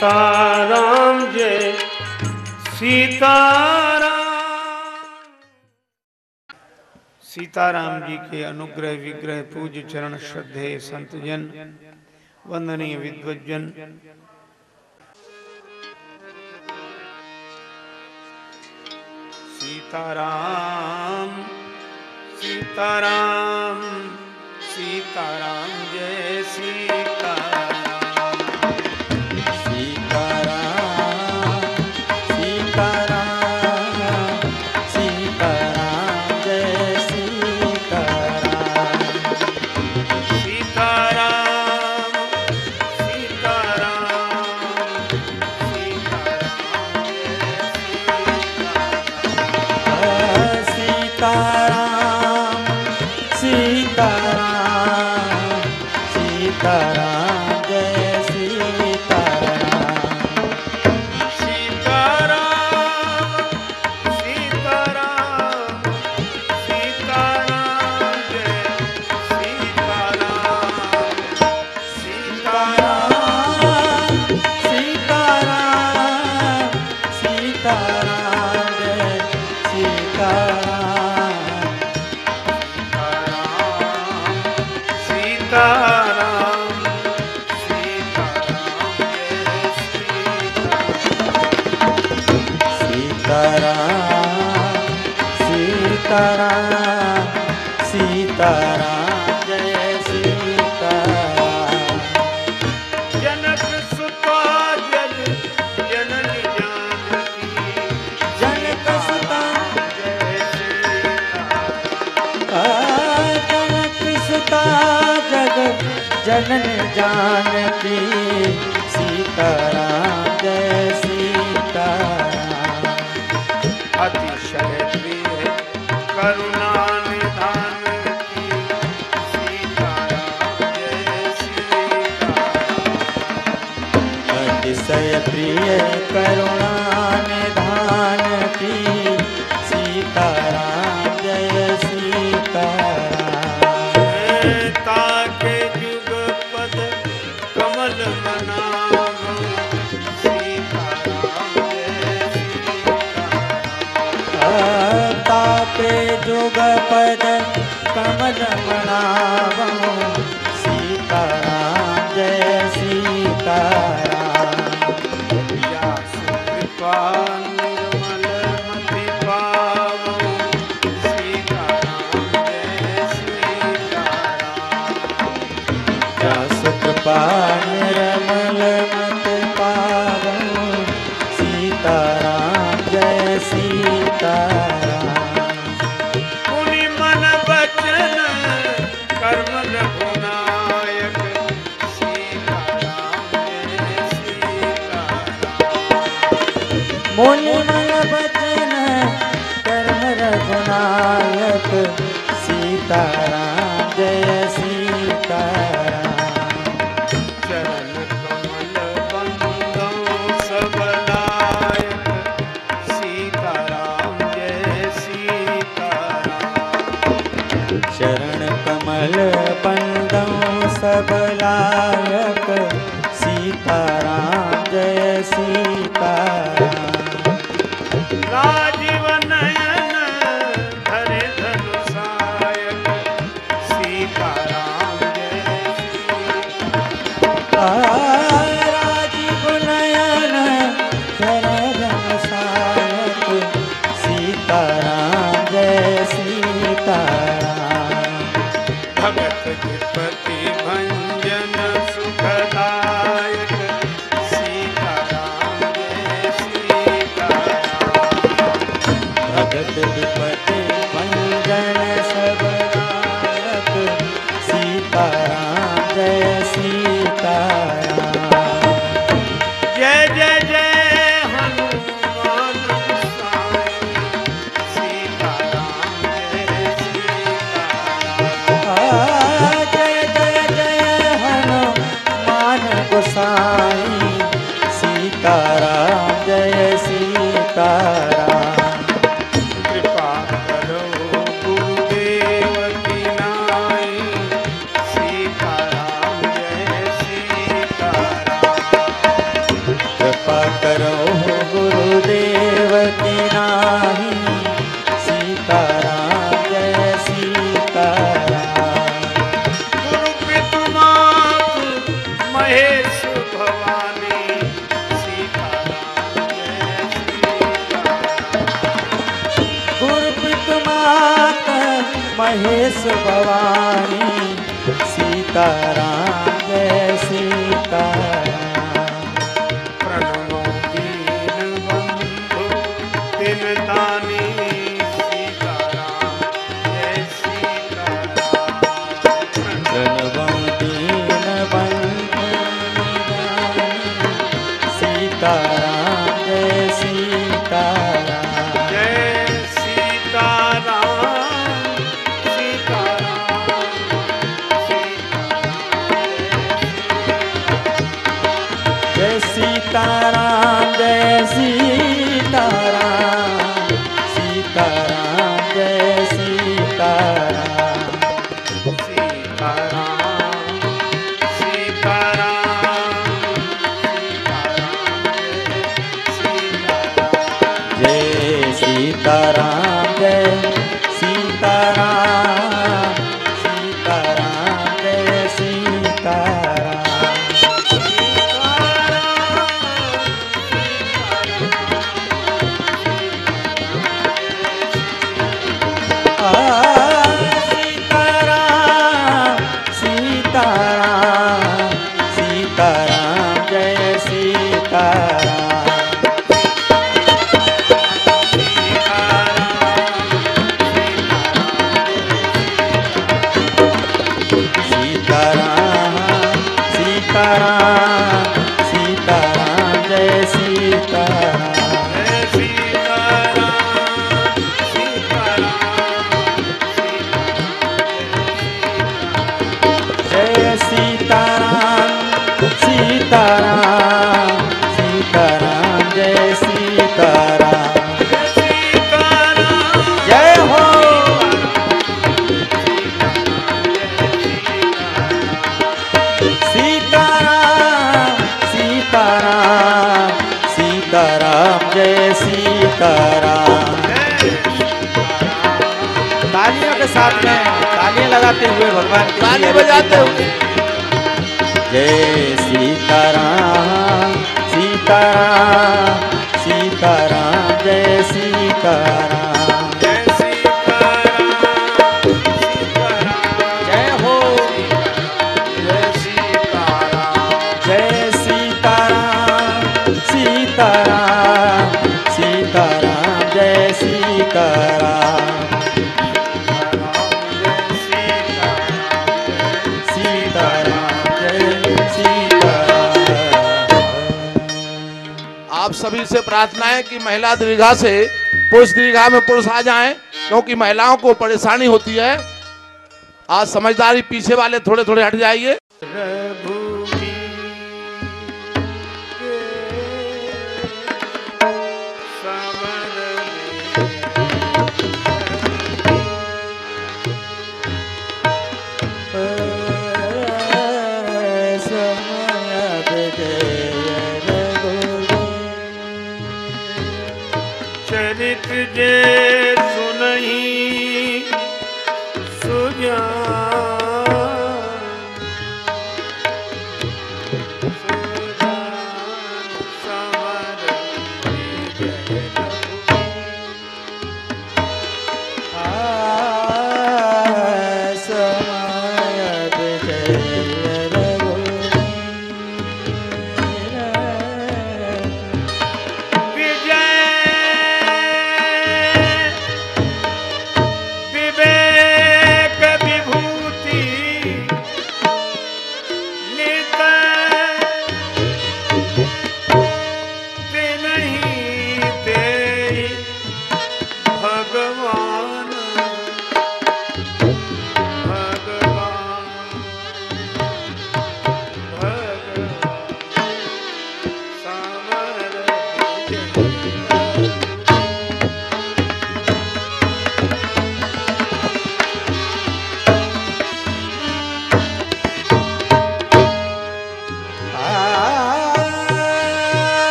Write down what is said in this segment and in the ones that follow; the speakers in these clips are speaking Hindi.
सीताराम जय। सीताराम। सीताराम जी के अनुग्रह विग्रह पूज्य चरण श्रद्धे संतजन वंदनीय विद्वजन सीताराम सीताराम सीताराम जय सीताराम। जनन जान สาย बजाते हुए भगवान ताली बजाते हुए। जय सीताराम सीताराम सीताराम जय सीताराम। जी से प्रार्थना है कि महिला दीर्घा से पुरुष दीर्घा में पुरुष आ जाएँ, क्योंकि महिलाओं को परेशानी होती है। आज समझदारी पीछे वाले थोड़े थोड़े हट जाइए।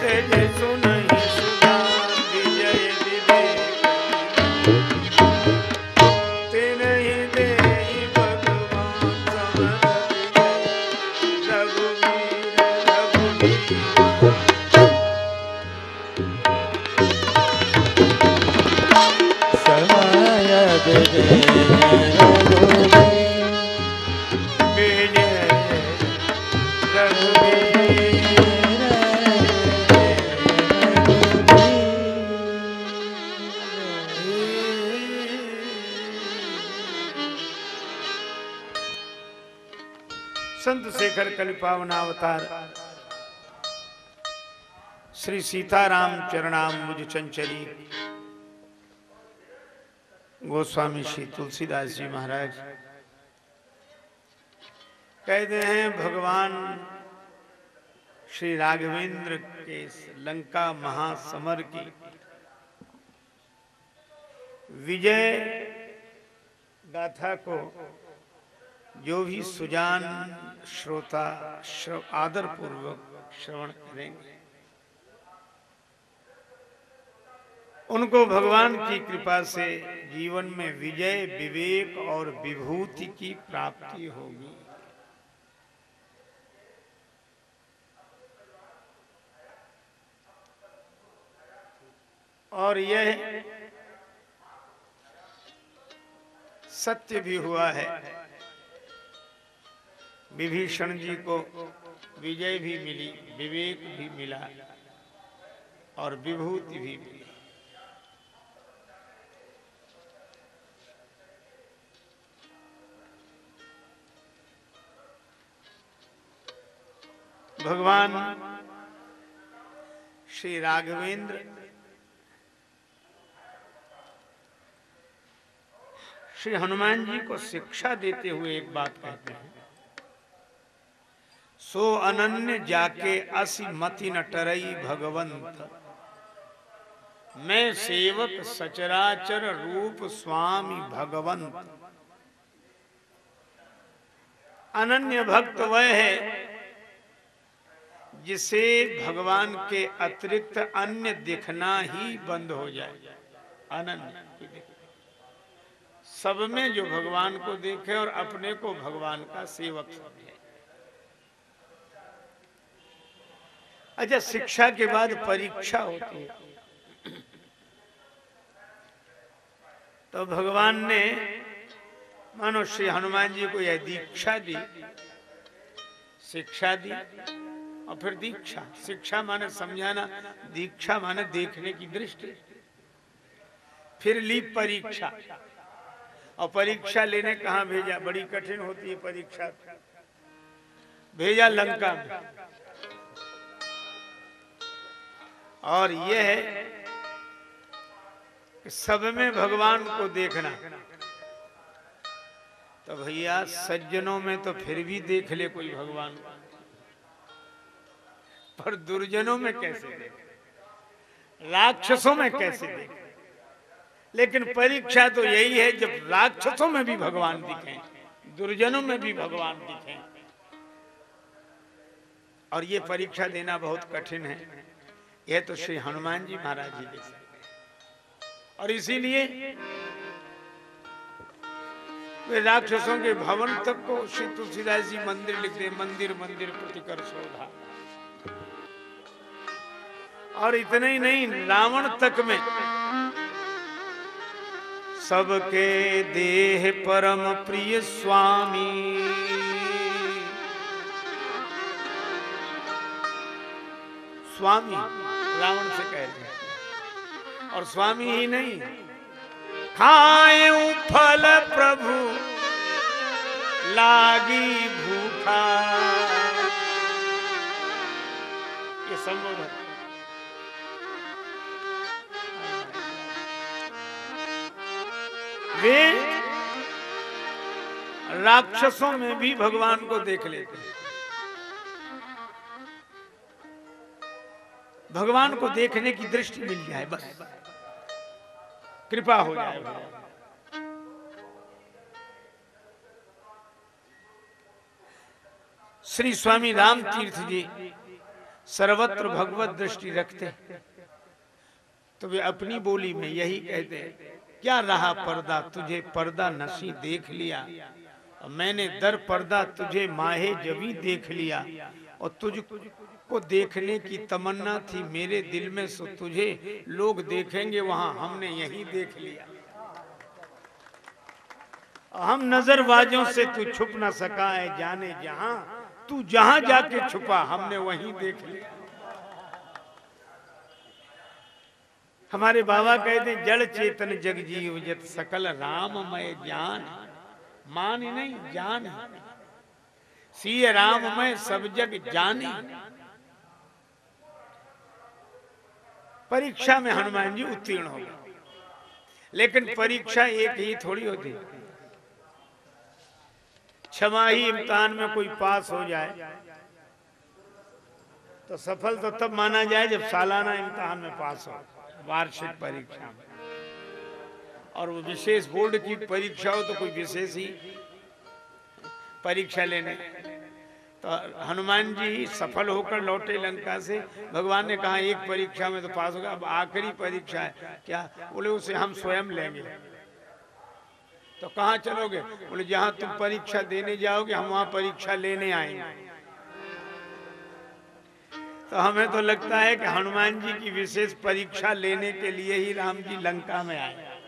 चरित जे सुनहि कल पावनावतार श्री सीताराम चरणाम मुझ चंचली। गोस्वामी श्री तुलसीदास जी महाराज। कहते हैं, भगवान, श्री राघवेंद्र के लंका महासमर की विजय गाथा को जो भी सुजान श्रोता श्रव, आदर पूर्वक श्रवण करेंगे। उनको भगवान की कृपा से जीवन में विजय विवेक और विभूति की प्राप्ति होगी। और यह सत्य भी हुआ है विभीषण जी को विजय भी मिली, विवेक भी मिला और विभूति भी मिली। भगवान, श्री राघवेंद्र, श्री हनुमान जी को शिक्षा देते हुए एक बात कहते हैं। सो अनन्य जाके असि मति न टरई भगवंत। मैं सेवक सचराचर रूप स्वामी भगवंत। अनन्य भक्त वह है जिसे भगवान के अतिरिक्त अन्य दिखना ही बंद हो जाए। अनन्य सब में जो भगवान को देखे और अपने को भगवान का सेवक समझे। अच्छा शिक्षा के बाद परीक्षा होती है। तो भगवान ने मानो श्री हनुमान जी को यह दीक्षा दी। शिक्षा दी और फिर दीक्षा। शिक्षा माने समझाना दीक्षा माने देखने की दृष्टि। फिर ली परीक्षा। और परीक्षा लेने कहा भेजा? बड़ी कठिन होती है परीक्षा। भेजा लंका में। और यह है कि सब में भगवान को देखना। तो भैया, सज्जनों में तो फिर भी देख ले कोई भगवान। पर दुर्जनों में कैसे देखे? राक्षसों में कैसे देखे? लेकिन परीक्षा तो यही है, जब राक्षसों में भी भगवान दिखे, दुर्जनों में भी भगवान दिखे। और ये परीक्षा देना बहुत कठिन है। यह तो श्री हनुमान जी महाराज जी दे सकते और इसीलिए वे राक्षसों के भवन तक को श्री तुलसीदास जी मंदिर लिख दे, मंदिर मंदिर प्रतिकर शोधा और इतने ही नहीं, रावण तक में सबके देह परम प्रिय स्वामी। स्वामी रावण से कह रहे और स्वामी ही नहीं। खाए फल प्रभु, लागी भूखा। ये संबोधन वे राक्षसों में भी भगवान को देख लेते हैं। भगवान को देखने की दृष्टि मिल जाए, बस। कृपा हो जाए। श्री स्वामी राम तीर्थ जी सर्वत्र भगवत दृष्टि रखते तो वे अपनी बोली में यही कहते क्या रहा पर्दा? तुझे पर्दा नसी देख लिया। मैंने दर पर्दा तुझे माहे जबी देख लिया। और तुझ को देखने की तमन्ना थी, मेरे दिल में सो तुझे लोग देखेंगे, वहाँ हमने यही देख लिया। हम नजरबाजों से तू छुप ना सका है, जाने जहाँ। तू जहाँ जाके छुपा, हमने वहीं देख लिया। हमारे बाबा कहते जड़ चेतन जग जीव जत सकल राम राममय ज्ञान। मान नहीं, जान सी राम राममय सब जग जानी। परीक्षा में हनुमान जी उत्तीर्ण हो गए। लेकिन परीक्षा एक ही थोड़ी होती। क्षमा ही इम्तिहान में कोई पास हो जाए। तो सफल तो तब माना जाए जब सालाना इम्तिहान में पास हो वार्षिक परीक्षा में। और वो विशेष बोर्ड की परीक्षा हो तो कोई विशेष ही परीक्षा लेने। तो हनुमान जी सफल होकर लौटे लंका से। भगवान ने कहा, एक परीक्षा में तो पास होगा, अब आखिरी परीक्षा है। क्या? बोले, उसे हम स्वयं लेंगे। तो कहाँ चलोगे? बोले, जहाँ तुम परीक्षा देने जाओगे, हम वहाँ परीक्षा लेने आएँगे। तो हमें तो लगता है कि हनुमान जी की विशेष परीक्षा लेने के लिए ही राम जी लंका में आए।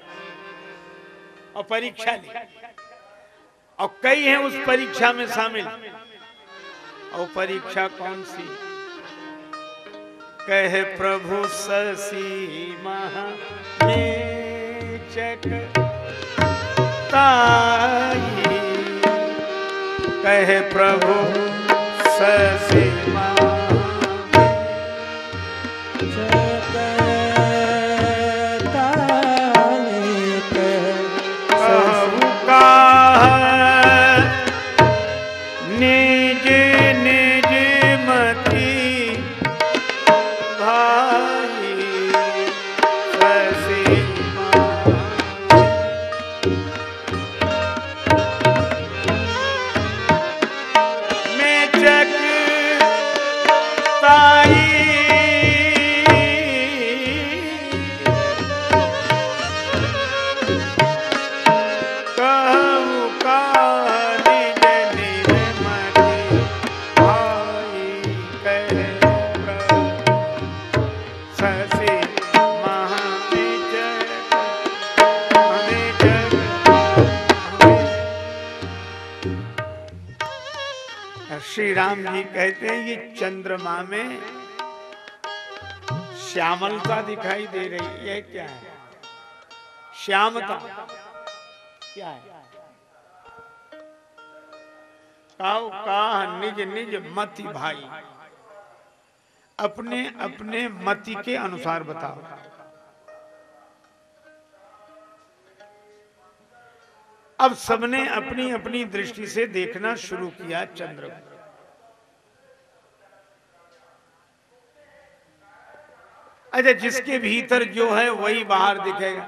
और परीक्षा ली। और कई हैं उस परीक्षा में शामिल। और परीक्षा कौन सी? कह प्रभु ससी महा ताई। कहे प्रभु ससी राम जी कहते हैं, ये चंद्रमा में श्यामलता दिखाई दे रही है। क्या है? श्यामता। क्या है? काव का निज निज मति भाई। अपने अपने मति के अनुसार बताओ। अब सबने अपनी अपनी दृष्टि से देखना शुरू किया चंद्र को। अच्छा जिसके भीतर जो है, वही बाहर दिखेगा।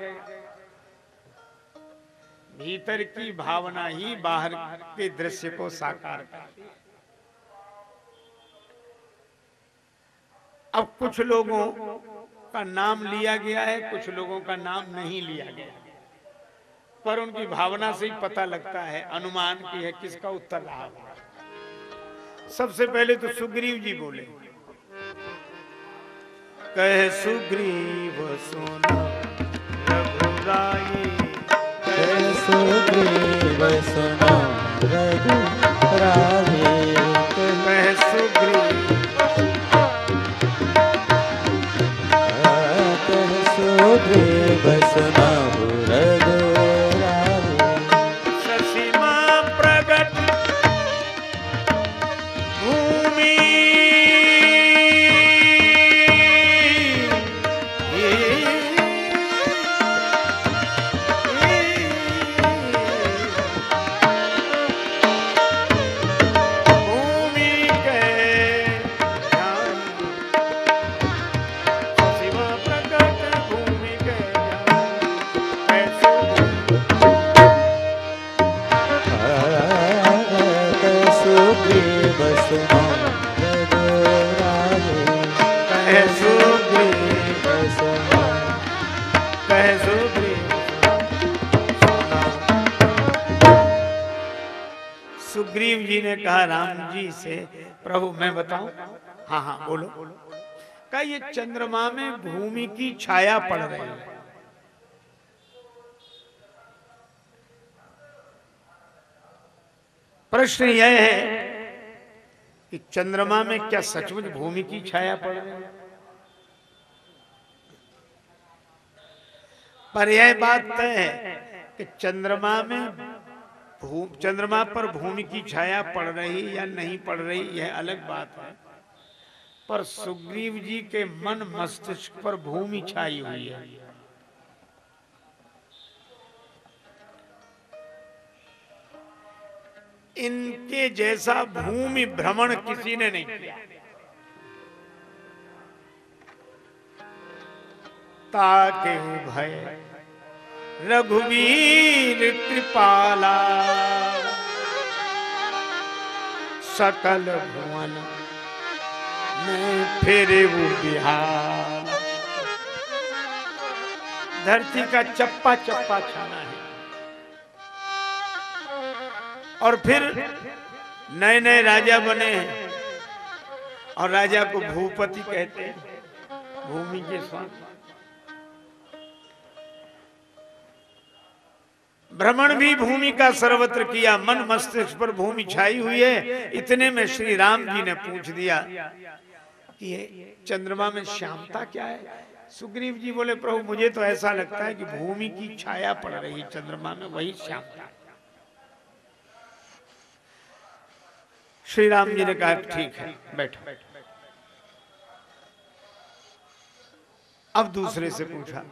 भीतर की भावना ही बाहर के दृश्य को साकार करती है। अब कुछ लोगों का नाम लिया गया है, कुछ लोगों का नाम नहीं लिया गया पर उनकी भावना से ही पता लगता है, अनुमान की है किसका उत्तर रहा सबसे पहले तो सुग्रीव जी बोले कहे सुग्रीव सुनो। रघुराई कह सुग्रीव सुनो। रघुराई कह सुग्रीव। कह सुग्रीव सुनो। कहा ये चंद्रमा में भूमि की छाया पड़ रही है। प्रश्न यह है कि चंद्रमा में क्या सचमुच भूमि की छाया पड़ रही है? पर यह बात तय है कि चंद्रमा में चंद्रमा पर भूमि की छाया पड़ रही या नहीं पड़ रही, यह अलग बात है। पर सुग्रीव जी के मन मस्तिष्क पर भूमि छाई हुई है। इनके जैसा भूमि भ्रमण किसी ने नहीं किया। ताके भय, रघुवीर कृपाला, सकल भुवन फिरे वो बिहार। धरती का चप्पा चप्पा छाना है। और फिर नए नए राजा बने हैं। और राजा को भूपति कहते हैं, भूमि के स्वामी। भ्रमण भी भूमि का सर्वत्र किया, मन मस्तिष्क पर भूमि छाई हुई है। इतने में श्री राम जी ने पूछ दिया कि ये चंद्रमा में श्यामता क्या है? सुग्रीव जी बोले, प्रभु, मुझे तो ऐसा लगता है कि भूमि की छाया पड़ रही है चंद्रमा में, वही श्यामता। श्री राम जी ने कहा, ठीक है, बैठो। अब दूसरे से पूछा,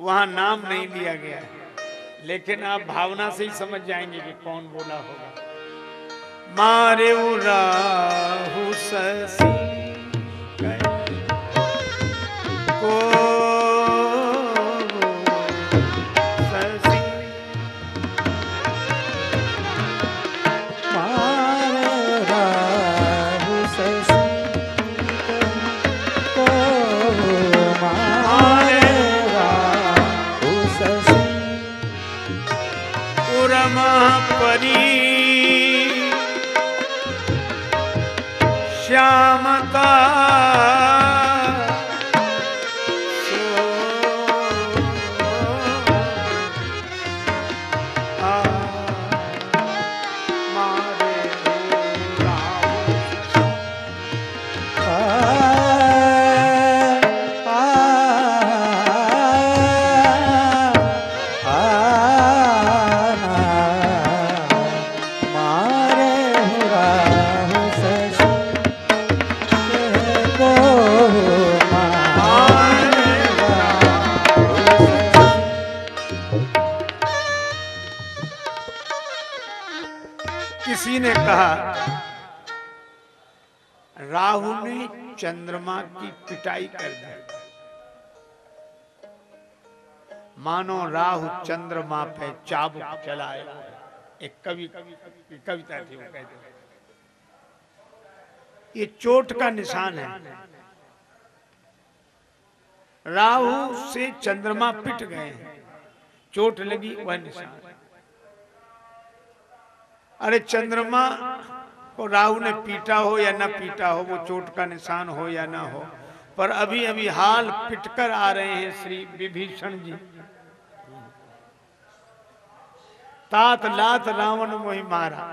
वहाँ नाम नहीं लिया गया है लेकिन आप भावना से ही समझ जाएँगे कि कौन बोला होगा। मारे राहु ससी। की कर दी। मानो राहु चंद्रमा पे चाबुक चलाए एक कवि, कविता थी वो कहते ये चोट का निशान है। राहु से चंद्रमा पिट गए चोट लगी वह निशान। अरे चंद्रमा को राहु ने पीटा हो या ना पीटा हो, वो चोट का निशान हो या ना हो पर अभी अभी हाल पिटकर आ रहे हैं श्री विभीषण जी। तात लात रावण मोहि मारा।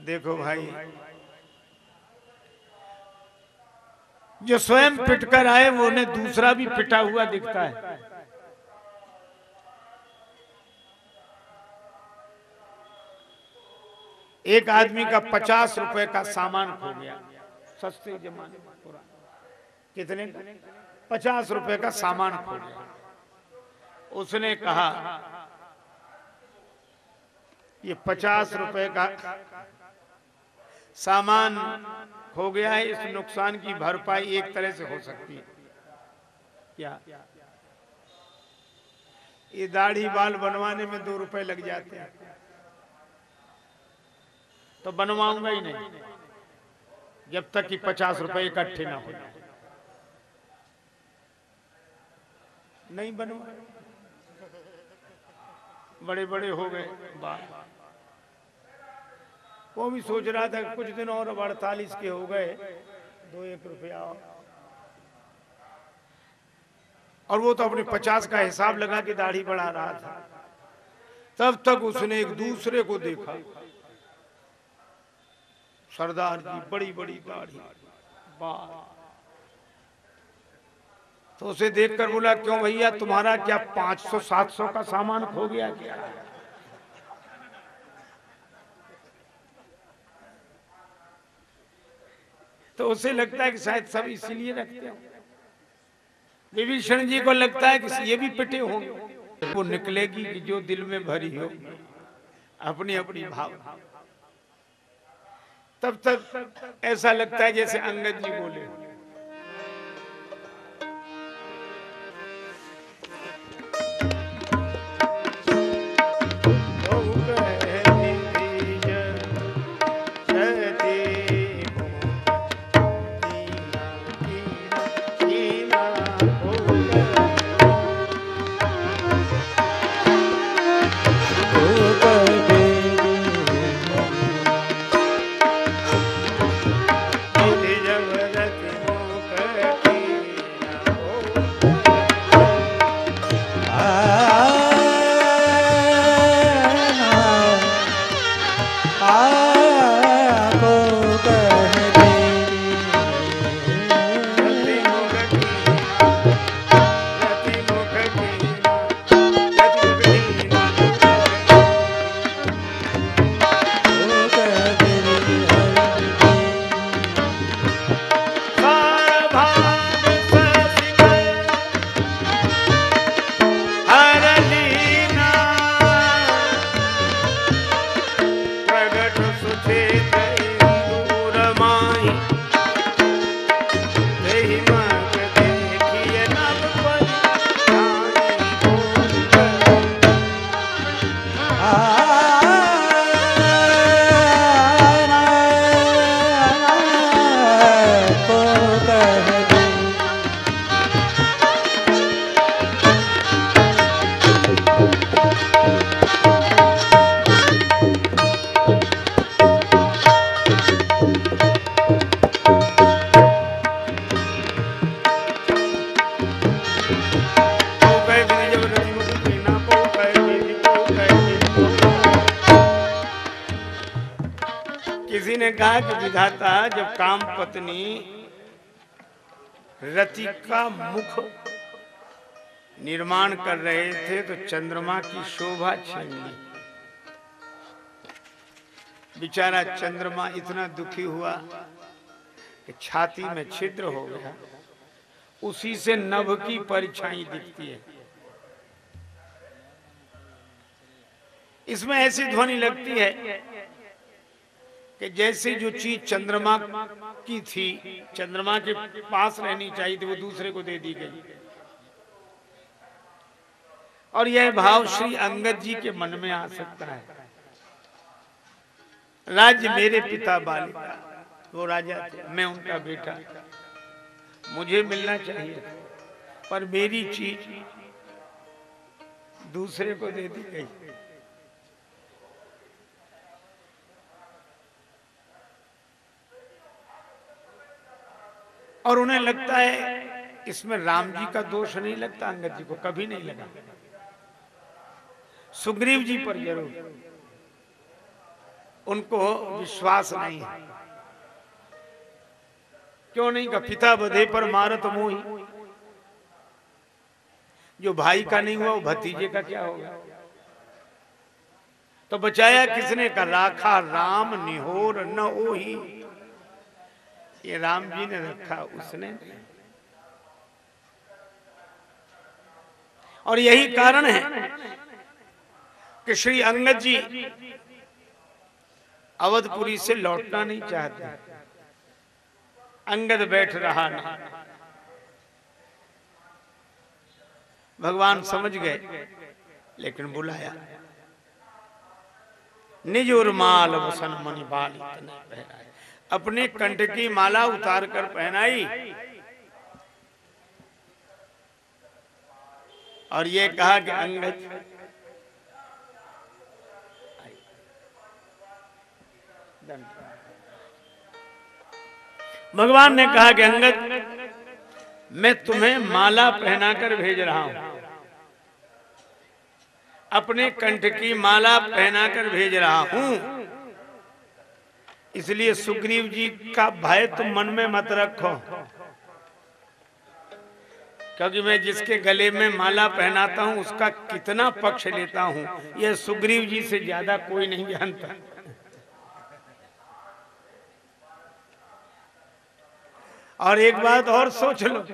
देखो भाई, जो स्वयं पिटकर आए, वो उन्हें दूसरा भी पिटा हुआ दिखता है। एक आदमी का पचास रुपए का सामान खो गया। सस्ते जमाने कितने पचास रुपए का सामान खो गया। उसने कहा, ये पचास रुपए का सामान खो गया है, इस नुकसान की भरपाई एक तरह से हो सकती है। क्या? ये दाढ़ी बाल बनवाने में दो रुपए लग जाते हैं। तो बनवाऊँगा ही नहीं। जब तक कि पचास रुपए इकट्ठे ना हो। नहीं बनवा। बड़े बड़े हो गए। बात वो भी सोच रहा था कुछ दिन और अब अड़तालीस के हो गए। दो एक रुपया। और वो तो अपने पचास का हिसाब लगा के दाढ़ी बढ़ा रहा था। तब तक उसने एक दूसरे को देखा। सरदार जी बड़ी बड़ी दाढ़ी। तो उसे देखकर बोला, क्यों भैया, तुम्हारा क्या 500 700 का सामान खो गया क्या? तो उसे लगता है कि शायद सब इसीलिए रखते हो। विभीषण जी को लगता है कि ये भी पिटे होंगे। वो निकलेगी कि जो दिल में भरी हो अपनी अपनी भाव तब तक ऐसा लगता है जैसे अंगद जी बोले। काम पत्नी रति का मुख निर्माण कर रहे थे तो चंद्रमा की शोभा छीन ली। बेचारा चंद्रमा इतना दुखी हुआ कि छाती में छिद्र हो गया। उसी से नभ की परछाई दिखती है। इसमें ऐसी ध्वनि लगती है कि जैसे जो चीज़ चंद्रमा की थी, चंद्रमा के पास रहनी चाहिए थी, वो दूसरे को दे दी गई। और यह भाव श्री अंगद जी के मन में आ सकता है। राज्य मेरे पिता बालिका, वो राजा थे, मैं उनका बेटा। मुझे मिलना चाहिए पर मेरी चीज़ दूसरे को दे दी गई। और उन्हें लगता है, इसमें राम जी का दोष नहीं लगता, अंगद जी को कभी नहीं लगा। सुग्रीव जी पर ज़रूर। उनको विश्वास नहीं है। क्यों नहीं का पिता बधे पर मारत मोही जो भाई का नहीं हुआ, वो भतीजे का क्या होगा? तो बचाया किसने का? राखा राम निहोर न ओही। ये राम जी ने रखा उसने। और यही कारण है कि श्री अंगद जी अवधपुरी से लौटना नहीं चाहते। अंगद बैठ रहा नहीं। भगवान समझ गए, लेकिन बुलाया। निज उर्माल मणि बाल इतने पहनाए। अपने कंठ की माला उतार कर पहनाई। और ये कहा कि अंगज भगवान ने कहा कि अंगद, मैं तुम्हें माला पहनाकर भेज रहा हूँ। अपने कंठ की माला पहनाकर भेज रहा हूँ। इसलिए सुग्रीव जी का भय तुम मन में मत रखो। क्योंकि मैं जिसके गले में माला पहनाता हूँ, उसका कितना पक्ष लेता हूँ, यह सुग्रीव जी से ज़्यादा कोई नहीं जानता। और एक बात और सोच लो।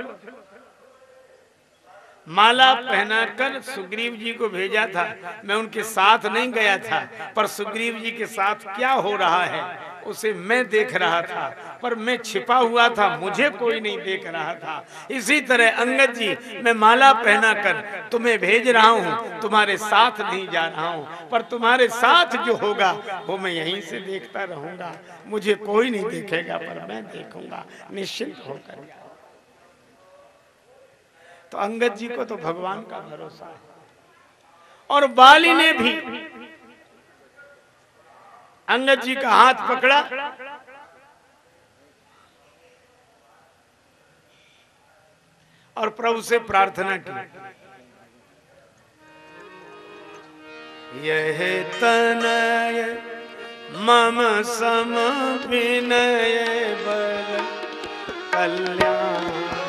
माला पहनाकर सुग्रीव जी को भेजा था। मैं उनके साथ नहीं गया था, पर सुग्रीव जी के साथ क्या हो रहा है, उसे मैं देख रहा था। पर मैं छिपा हुआ था, मुझे कोई नहीं देख रहा था। इसी तरह अंगद जी, मैं माला पहना कर तुम्हें भेज रहा हूँ, तुम्हारे साथ नहीं जा रहा हूँ, पर तुम्हारे साथ जो होगा, वो मैं यहीं से देखता रहूँगा। मुझे कोई नहीं देखेगा, पर मैं देखूँगा, निश्चिंत होकर। तो अंगद जी को तो भगवान का भरोसा है। और बाली ने भी अंगद जी का हाथ पकड़ा। और प्रभु से प्रार्थना की। यह तनय मम सम विनय बल कल्याण।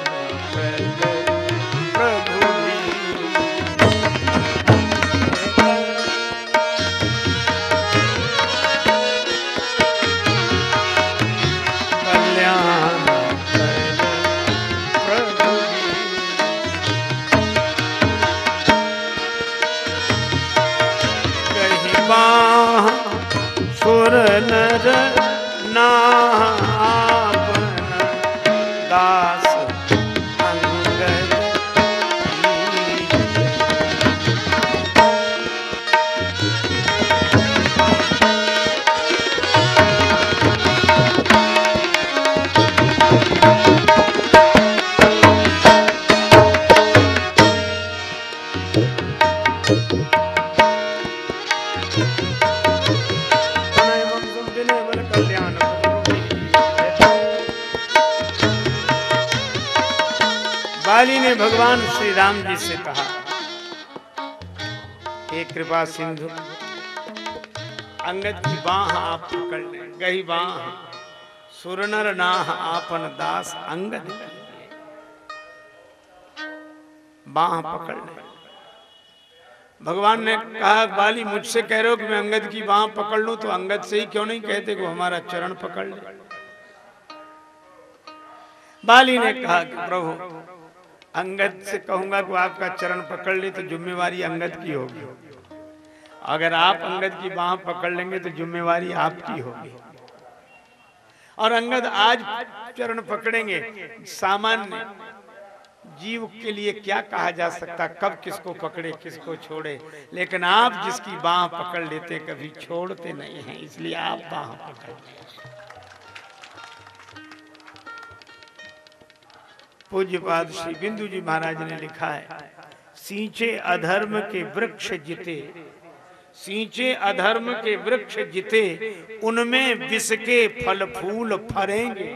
भगवान श्री राम जी से कहा कृपा सिंधु, अंगद की बाह आप पकड़ ले गई बाह, सुरनर नाह आपन दास अंगद बाह पकड़ ले। भगवान ने कहा, बाली, मुझसे कह रहे हो कि मैं अंगद की बाह पकड़ लूँ तो अंगद से ही क्यों नहीं कहते कि हमारा चरण पकड़ ले? बाली ने कहा कि प्रभु अंगद से कहूँगा कि आपका चरण पकड़ ले तो जिम्मेवारी अंगद की होगी। अगर आप अंगद की बाह पकड़ लेंगे तो जिम्मेवारी आपकी होगी। और अंगद आज चरण पकड़ेंगे। सामान्य जीव के लिए क्या कहा जा सकता? कब किसको पकड़े, किसको छोड़े? लेकिन आप जिसकी बाह पकड़ लेते, कभी छोड़ते नहीं हैं, इसलिए आप बाह पकड़ लें। पूज्यपाद श्री बिंदु जी महाराज ने लिखा है, सींचे अधर्म के वृक्ष जिते, सींचे अधर्म के वृक्ष जिते, उनमें विष के फल फूल फरेंगे।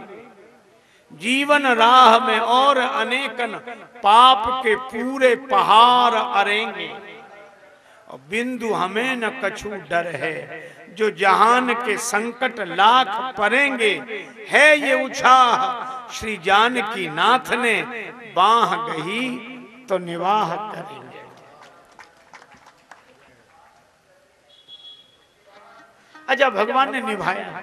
जीवन राह में और अनेकन पाप के पूरे पहाड़ अरेंगे। बिंदु हमें न कछु डर है जो जहान के संकट लाख परेंगे है ये उछाह श्री जानकी नाथ ने बाह गही तो निवाह करेंगे। अच्छा भगवान ने निभाया।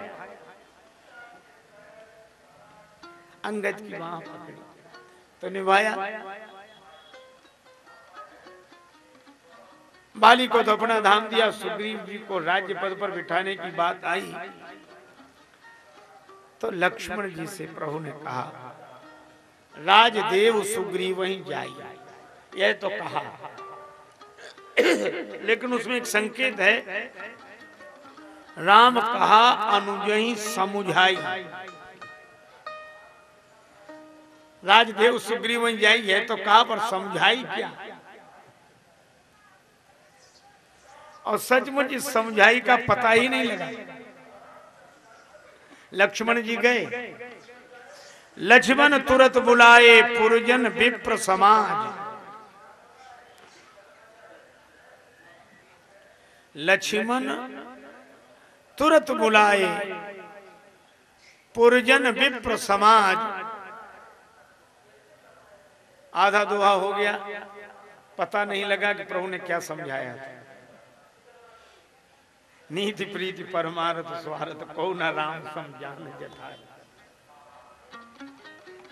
अंगद की बाह पकड़ी तो निभाया। बाली को तो अपना धाम दिया सुग्रीव जी को राज्य पद पर बिठाने की बात आई। तो लक्ष्मण जी से प्रभु ने कहा राजदेव सुग्रीव वहीं जाइए यह तो कहा। लेकिन उसमें एक संकेत है। राम कहा अनुजही समुझाई। राजदेव सुग्रीव वहीं जाई है तो कहा पर समझाई क्या? और सचमुच इस समझाई का पता ही नहीं लगा। लक्ष्मण जी गए। लक्ष्मण तुरंत बुलाए, पुरजन विप्र समाज। लक्ष्मण तुरंत बुलाए, पुरजन विप्र समाज। आधा दुआ हो गया। पता नहीं लगा कि प्रभु ने क्या समझाया था। नीति प्रीति परमारथ स्वार्थ को न राम समझान जथा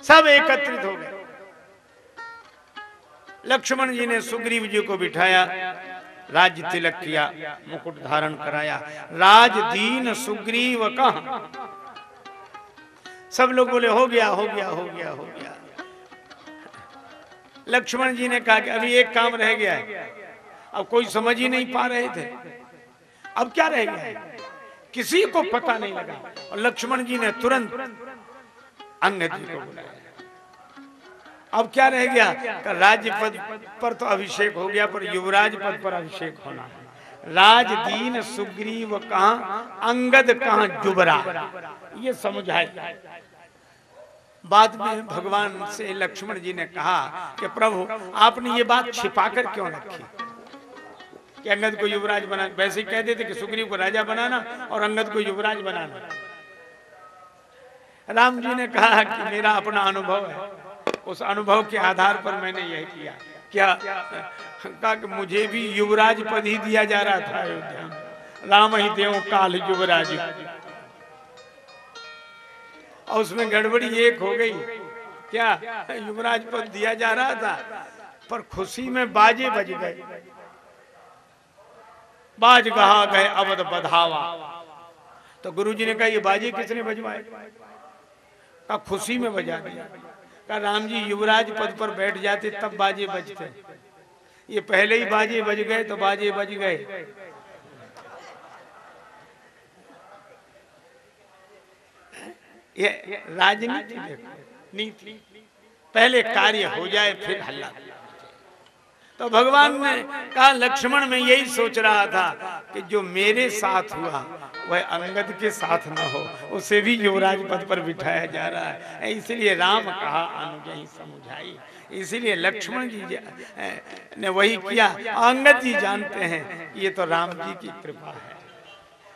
सब एकत्रित हो गए। लक्ष्मण जी ने सुग्रीव जी को बिठाया राज्य तिलक किया, मुकुट धारण कराया। राज दीन सुग्रीव कहा? सब लोग बोले, हो गया हो गया हो गया हो गया। लक्ष्मण जी ने कहा कि अभी एक काम रह गया है। अब कोई समझ ही नहीं पा रहे थे। अब क्या रह गया? किसी को पता नहीं लगा। और लक्ष्मण जी ने तुरंत अंगद जी को बुलाया। अब क्या रह गया? राज्य पद पर तो अभिषेक हो गया पर युवराज पद पर अभिषेक होना है। राज दीन सुग्रीव कहा अंगद कहा जुबरा। ये समझाए बाद में भगवान से लक्ष्मण जी ने कहा कि प्रभु आपने ये बात छिपा कर क्यों रखी? कि अंगद को युवराज बना, वैसे ही कह देते कि सुग्रीव को राजा बनाना और अंगद को युवराज बनाना। राम जी ने कहा कि मेरा अपना अनुभव है। उस अनुभव के आधार पर मैंने यह किया। क्या? कहा कि मुझे भी युवराज पद ही दिया जा रहा था अयोध्या राम ही देव काल युवराज। और उसमें गड़बड़ी एक हो गई। क्या? युवराज पद दिया जा रहा था, पर खुशी में बाजे बज गए। बाज कहा गए अवध बधावा। तो गुरुजी ने कहा, ये बाजे किसने बजवाए? का खुशी में बजा दिया। का राम जी युवराज पद पर बैठ जाते, तब बाजे बजते। ये पहले ही बाजे बज गए तो बाजे बज गए। ये राजनीति नीति पहले कार्य हो जाए, फिर हल्ला। तो भगवान ने कहा, लक्ष्मण, में यही सोच रहा था कि जो मेरे साथ हुआ, वह अंगद के साथ न हो। उसे भी युवराज पद पर बिठाया जा रहा है। इसलिए राम कहा अनुजही समझाई। इसीलिए लक्ष्मण जी ने वही किया। अंगद जी जानते हैं, ये तो राम जी की कृपा है।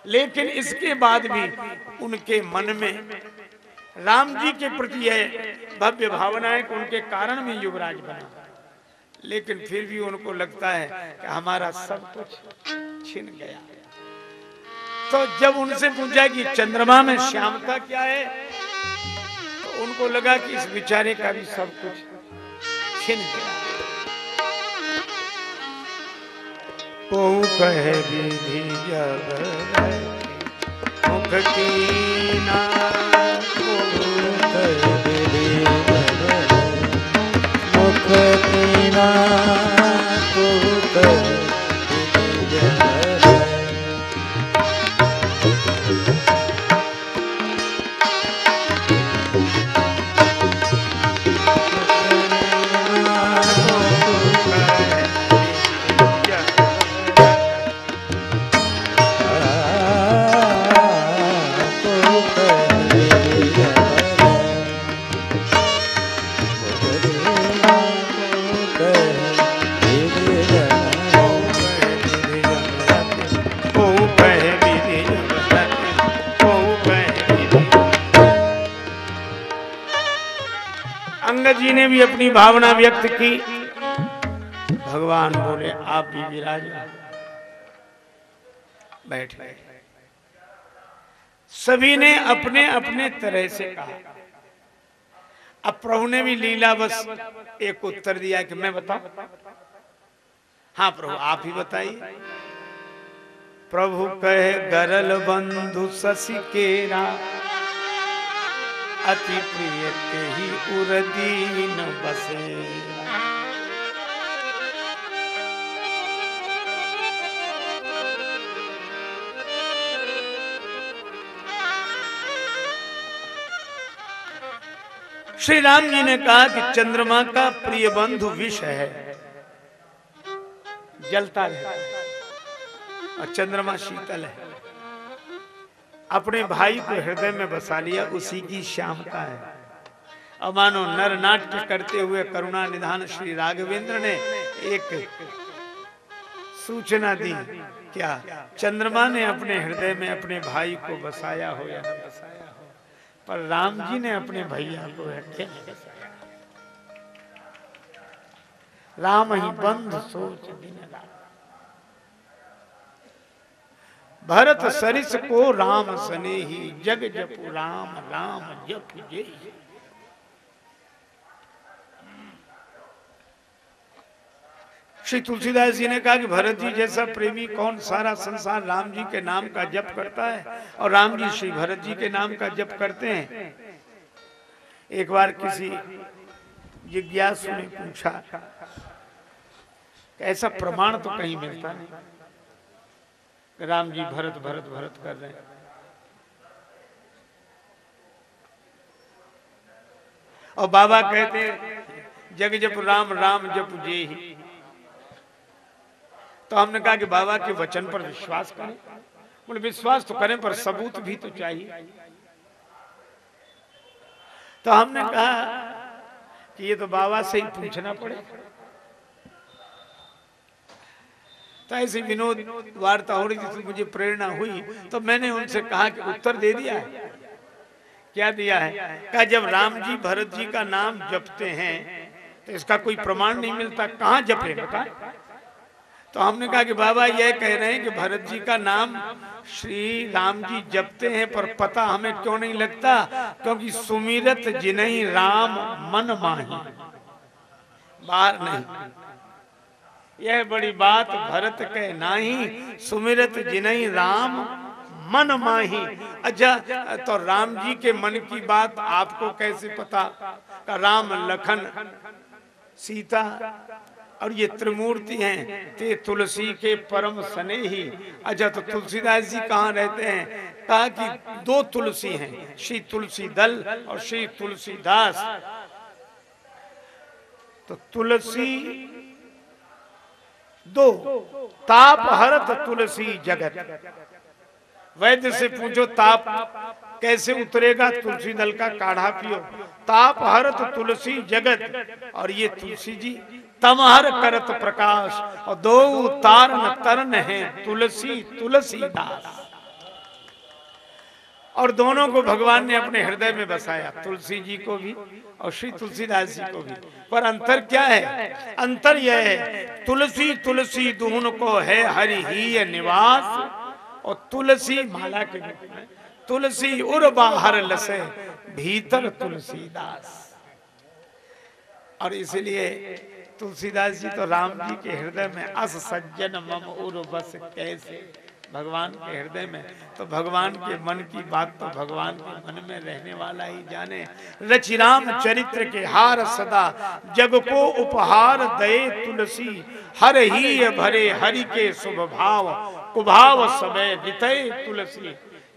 लेकिन इसके बाद भी उनके मन में राम जी के प्रति है, भव्य भावनाएँ, उनके कारण में युवराज बना। लेकिन फिर भी उनको लगता है कि हमारा सब कुछ छिन गया। तो जब उनसे पूछा कि चंद्रमा में श्यामता क्या है तो उनको लगा कि इस बिचारे का भी सब कुछ छिन गया। कहे जब मुख की ना कीना अंगद जी ने भी अपनी भावना व्यक्त की। भगवान बोले, आप भी विराज बैठ गए। सभी ने अपने अपने तरह से कहा। अब प्रभु ने भी लीला बस एक उत्तर दिया कि मैं बताऊँ? हाँ प्रभु, आप ही बताइए। प्रभु कहे, गरल बंधु शशि केरा अति प्रिय के ही उर्दीन बसे। श्री राम जी ने कहा कि चंद्रमा का प्रिय बंधु विष है, जलता रहता है और चंद्रमा शीतल है। अपने भाई को हृदय में बसा लिया, उसी की श्यामता है। और मानो नर नाट्य करते हुए करुणा निधान श्री राघवेंद्र ने एक सूचना दी, क्या चंद्रमा ने अपने हृदय में अपने भाई को बसाया हो या बसाया हो? पर राम जी ने अपने भैया को बसाया राम ही बंध सोच दिन रात भरत सरिस को राम सने ही जग जप, राम राम, जप, जय। श्री तुलसीदास जी ने कहा कि भरत जी जैसा प्रेमी कौन सारा संसार राम जी के नाम का जप करता है और राम जी श्री भरत जी के नाम का जप करते हैं? एक बार किसी जिज्ञासु ने पूछा, ऐसा प्रमाण तो कहीं मिलता नहीं? राम जी भरत भरत भरत कर रहे हैं। और बाबा कहते जग जप राम राम जप जे ही। तो हमने कहा कि बाबा के वचन पर विश्वास करें। बोले, विश्वास तो करें, पर सबूत भी तो चाहिए। तो हमने कहा कि ये तो बाबा से ही पूछना पड़े। तो ऐसे विनोद वार्ता हो रही थी तो मुझे प्रेरणा हुई। तो मैंने उनसे कहा कि उत्तर दे दिया है। क्या दिया है? कहा, जब राम जी भरत जी का नाम जपते हैं तो इसका कोई प्रमाण नहीं मिलता। कहाँ जपे बता तो हमने कहा कि, बाबा, यह कह रहे हैं कि भरत जी का नाम श्री राम जी जपते हैं, पर पता हमें क्यों नहीं लगता? क्योंकि सुमिरत जिनही राम मन माही। बाहर नहीं। यह बड़ी बात भरत के नाही, सुमिरत जिनही राम, मन माही। अच्छा तो राम जी के मन की बात आपको कैसे पता? का राम लखन, सीता और ये त्रिमूर्ति हैं, ते तुलसी के परम सने ही अच्छा तो तुलसीदास जी कहाँ रहते हैं? कहा कि दो तुलसी हैं, श्री तुलसी दल और श्री तुलसीदास। तो तुलसी दो, ताप हरत तुलसी जगत। वैद्य से पूछो, ताप कैसे उतरेगा? तुलसी दल का काढ़ा पियो। ताप हरत तुलसी जगत। और ये तुलसी जी, तमहर करत प्रकाश। और दो तारन तरन है, तुलसी तुलसी दास और दोनों को भगवान ने अपने हृदय में बसाया तुलसी जी को भी और श्री तुलसीदास जी को भी। पर अंतर क्या है? अंतर यह है तुलसी तुलसी दून को है हरि ही निवास और तुलसी माला के रूप में। तुलसी उर बाहर लसे भीतर तुलसीदास। और इसलिए तुलसीदास जी तो राम जी के हृदय में अस सज्जन मम उर बस कैसे? भगवान के हृदय में। तो भगवान के मन की बात तो भगवान के मन में रहने वाला ही जाने। रचिराम चरित्र के हार सदा, जग को उपहार दे तुलसी। हर ही भरे हरि के शुभ भाव, कुभाव समय वितय तुलसी।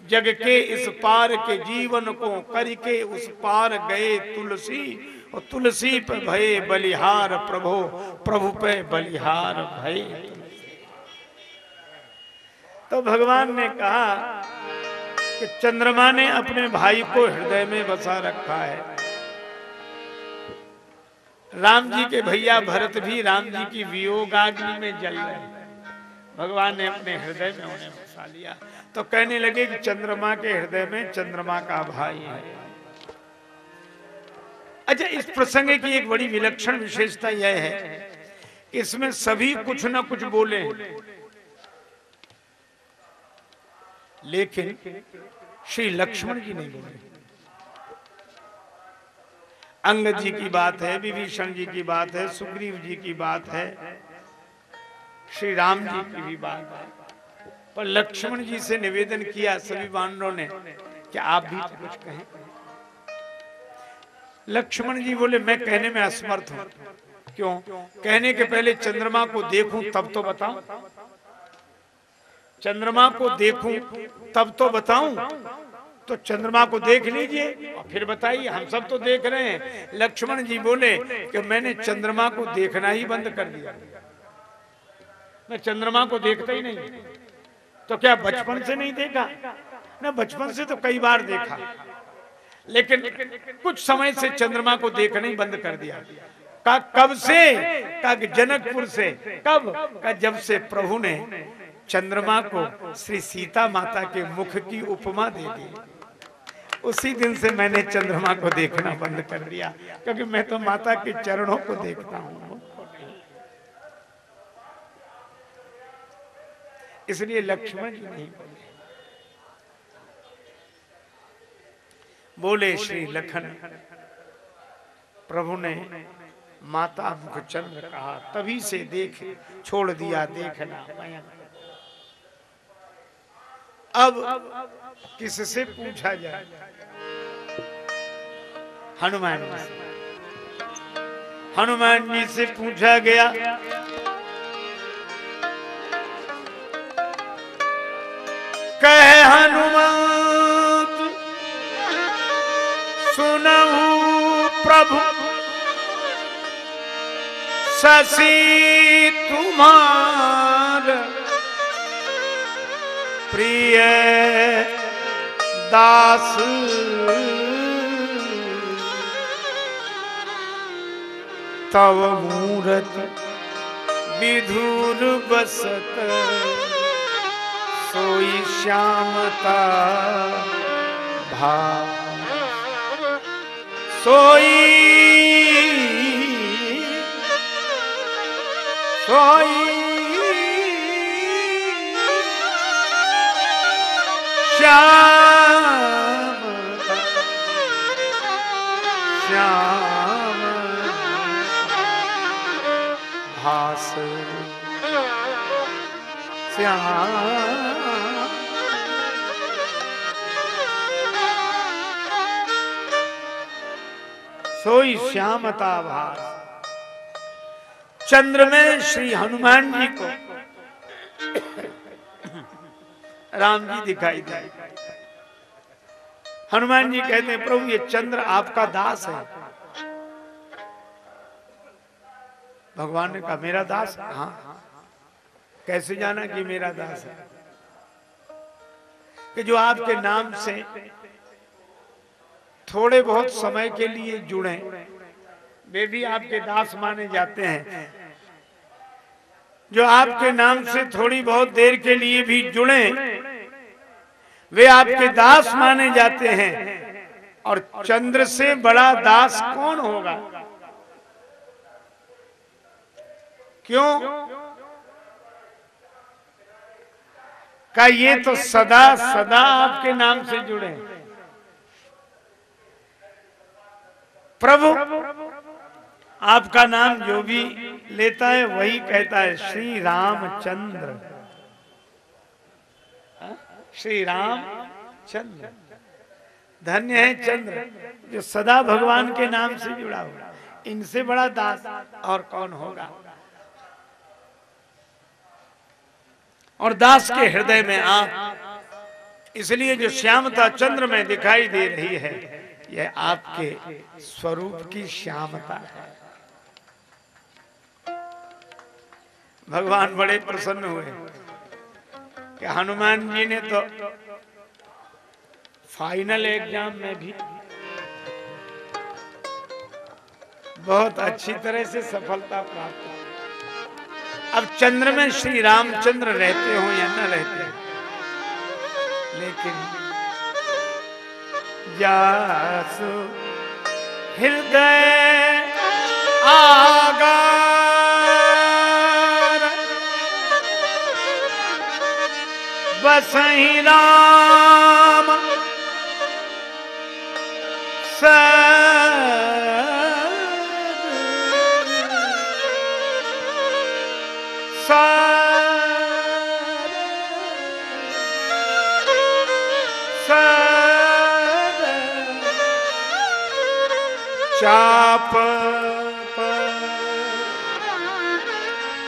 जग के इस पार के जीवन को करके उस पार गए तुलसी। और तुलसी पे भय बलिहार प्रभु प्रभु पे बलिहार भय तो भगवान ने कहा कि चंद्रमा ने अपने भाई को हृदय में बसा रखा है। राम जी के भैया भरत भी राम जी की वियोगाग्नि में जल रहे हैं। भगवान ने अपने हृदय में उन्हें बसा लिया। तो कहने लगे कि चंद्रमा के हृदय में चंद्रमा का भाई है। अच्छा इस प्रसंग की एक बड़ी विलक्षण विशेषता यह है कि इसमें सभी कुछ ना कुछ बोले। लेकिन श्री लक्ष्मण जी नहीं बोले। अंगद जी की बात है, विभीषण जी की बात है, सुग्रीव जी की बात है, श्री राम जी की भी बात है। पर लक्ष्मण जी से निवेदन किया सभी वानरों ने कि आप भी तो कुछ कहें। लक्ष्मण जी बोले, मैं कहने में असमर्थ हूँ। क्यों? कहने के पहले चंद्रमा को देखूँ, तब तो बताऊँ। चंद्रमा को देखूँ तब तो बताऊँ। तो चंद्रमा को देख लीजिए। और फिर बताइए हम सब तो देख रहे हैं। लक्ष्मण जी बोले कि मैंने चंद्रमा को देखना ही बंद कर दिया। मैं चंद्रमा को देखता ही नहीं। तो क्या बचपन से नहीं देखा? ना बचपन से तो कई बार देखा। लेकिन कुछ समय से चंद्रमा को देखना ही बंद कर दिया। का कब से? का जनकपुर से। कब? का जब से प्रभु ने चंद्रमा को श्री सीता माता के मुख की उपमा दे दी। उसी दिन से मैंने चंद्रमा को देखना बंद कर दिया, क्योंकि मैं तो माता के चरणों को देखता हूँ। इसलिए लक्ष्मण जी नहीं बोले। बोले, श्री लखन, प्रभु ने माता मुख चंद्र कहा, तभी से देख, छोड़ दिया, देखना अब किससे पूछा जाए। हनुमान हनुमान जी से पूछा गया। कहे, हनुमंत, सुनहु प्रभु। शशि तुम्हार प्रिय दास। तव मूरत विधुर बसत सोई श्यामता भा सोई सोई। श्यामता श्याम भास श्याम सोई श्यामता भास चंद्र में श्री हनुमान जी को राम जी दिखाई दे। हनुमान जी कहते हैं, प्रभु, ये चंद्र आपका दास है। भगवान ने कहा, मेरा दास? हाँ कैसे जाना कि मेरा दास है? कि जो आपके नाम से थोड़े बहुत समय के लिए जुड़े, वे भी आपके दास माने जाते हैं। जो आपके नाम से थोड़ी बहुत देर के लिए भी जुड़े। वे आपके दास माने जाते हैं। और चंद्र से बड़ा दास कौन होगा? क्यों? का ये तो सदा सदा आपके नाम से जुड़े हैं। प्रभु आपका नाम जो भी लेता है, वही कहता है, श्री रामचंद्र। हाँ? श्री राम चंद्र धन्य है चंद्र, जो सदा भगवान के नाम से जुड़ा हुआ इनसे बड़ा दास और कौन होगा? और दास के हृदय में आप। इसलिए जो श्यामता चंद्र में दिखाई दे रही है, यह आपके स्वरूप की श्यामता है। भगवान बड़े प्रसन्न हुए कि हनुमान जी ने तो फाइनल एग्ज़ाम में भी बहुत अच्छी तरह से सफलता प्राप्त की। अब चंद्र में श्री रामचंद्र रहते हो या न रहते हो, लेकिन जासु हृदय आगार बसही राम। चाप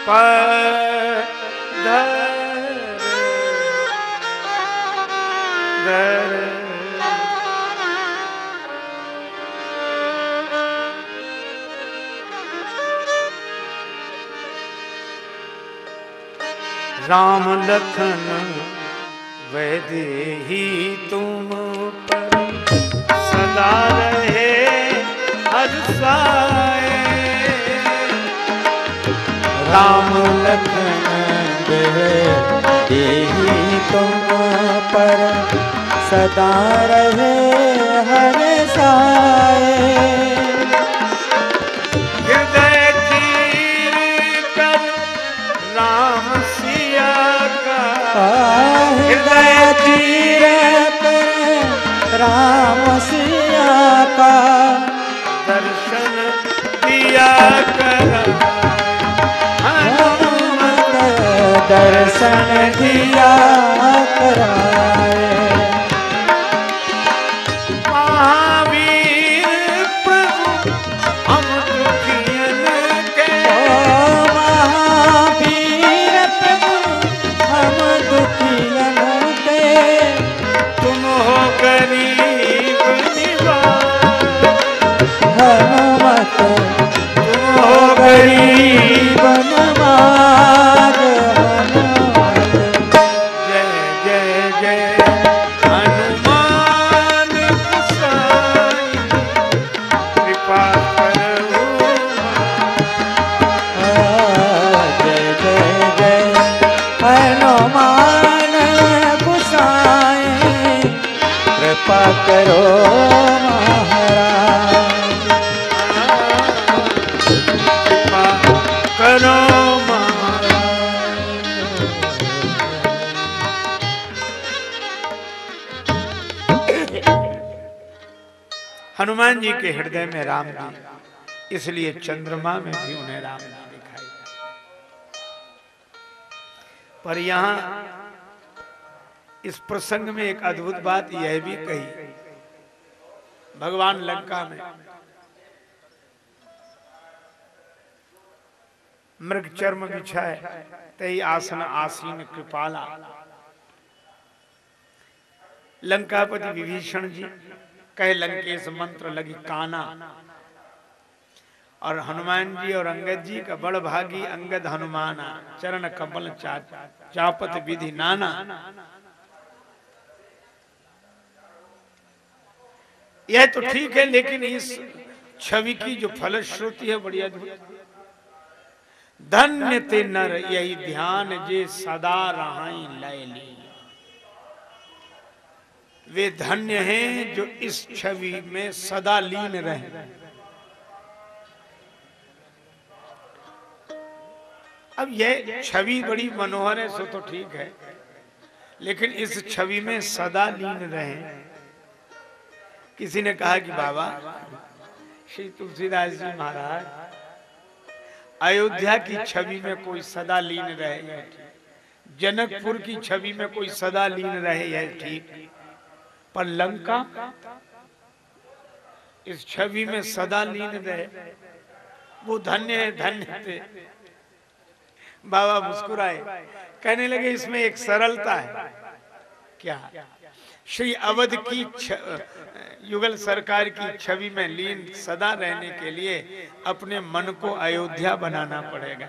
प राम लखन वह देही तुम पर सदा रहे हर्षाए राम लखन देही तुम पर सदा रहे हर साए। राम सिया का दर्शन दिया दर्शन दिया कराए इसलिए चंद्रमा में भी उन्हें राम जी दिखाई पर यहाँ इस प्रसंग में एक अद्भुत बात यह भी कही। भगवान लंका में मृग चर्म बिछाए, तई आसन आसीन कृपाला। लंकापति विभीषण जी कहे, लंकेश मंत्र लगी काना। और हनुमान जी और अंगद जी का बड़ भागी अंगद हनुमाना चरण कमल चा, चापत विधि नाना। यह तो ठीक है लेकिन इस छवि की जो फलश्रुति है बड़ी अद्भुत। धन्य ते नर यही ध्यान जे सदा रहाई लैली वे धन्य हैं जो इस छवि में सदा लीन रहे। अब यह छवि बड़ी मनोहर है, सो तो ठीक है। लेकिन इस छवि में सदा लीन रहे। किसी ने कहा कि बाबा, श्री तुलसीदास जी महाराज, अयोध्या की छवि में कोई सदा लीन रहे जनकपुर की छवि में कोई सदा लीन रहे यह ठीक? पर लंका, इस छवि में सदा लीन रहे। वो धन्य है, धन्य थे बाबा मुस्कुराए। कहने लगे, इसमें एक सरलता है। क्या? श्री अवध की युगल सरकार की छवि में लीन सदा रहने के लिए अपने मन को अयोध्या बनाना पड़ेगा।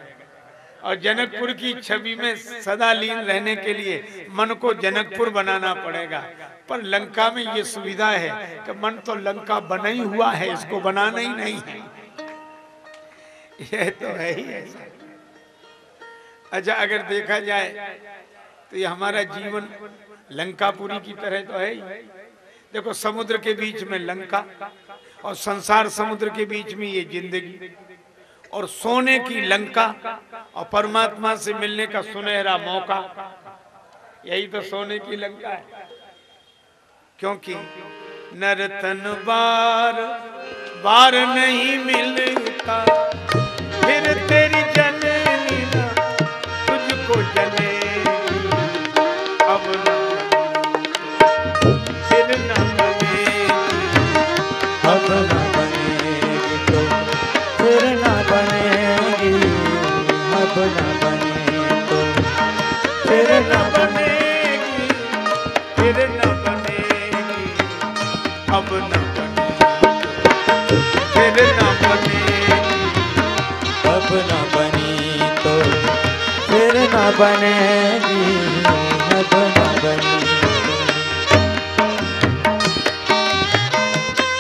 और जनकपुर की छवि में सदा लीन रहने के लिए मन को जनकपुर बनाना पड़ेगा। पर लंका में ये सुविधा है कि मन तो लंका बना ही हुआ है, इसको बनाना ही नहीं है। यह तो है ही ऐसा। अच्छा अगर देखा जाए तो ये हमारा जीवन लंकापुरी की तरह तो है ही। देखो, समुद्र के बीच में लंका और संसार समुद्र के बीच में ये ज़िंदगी और सोने की लंका और परमात्मा से मिलने का सुनहरा मौका, यही तो सोने की लंका है। क्योंकि नरतन बार बार नहीं मिलता, फिर तेरी बने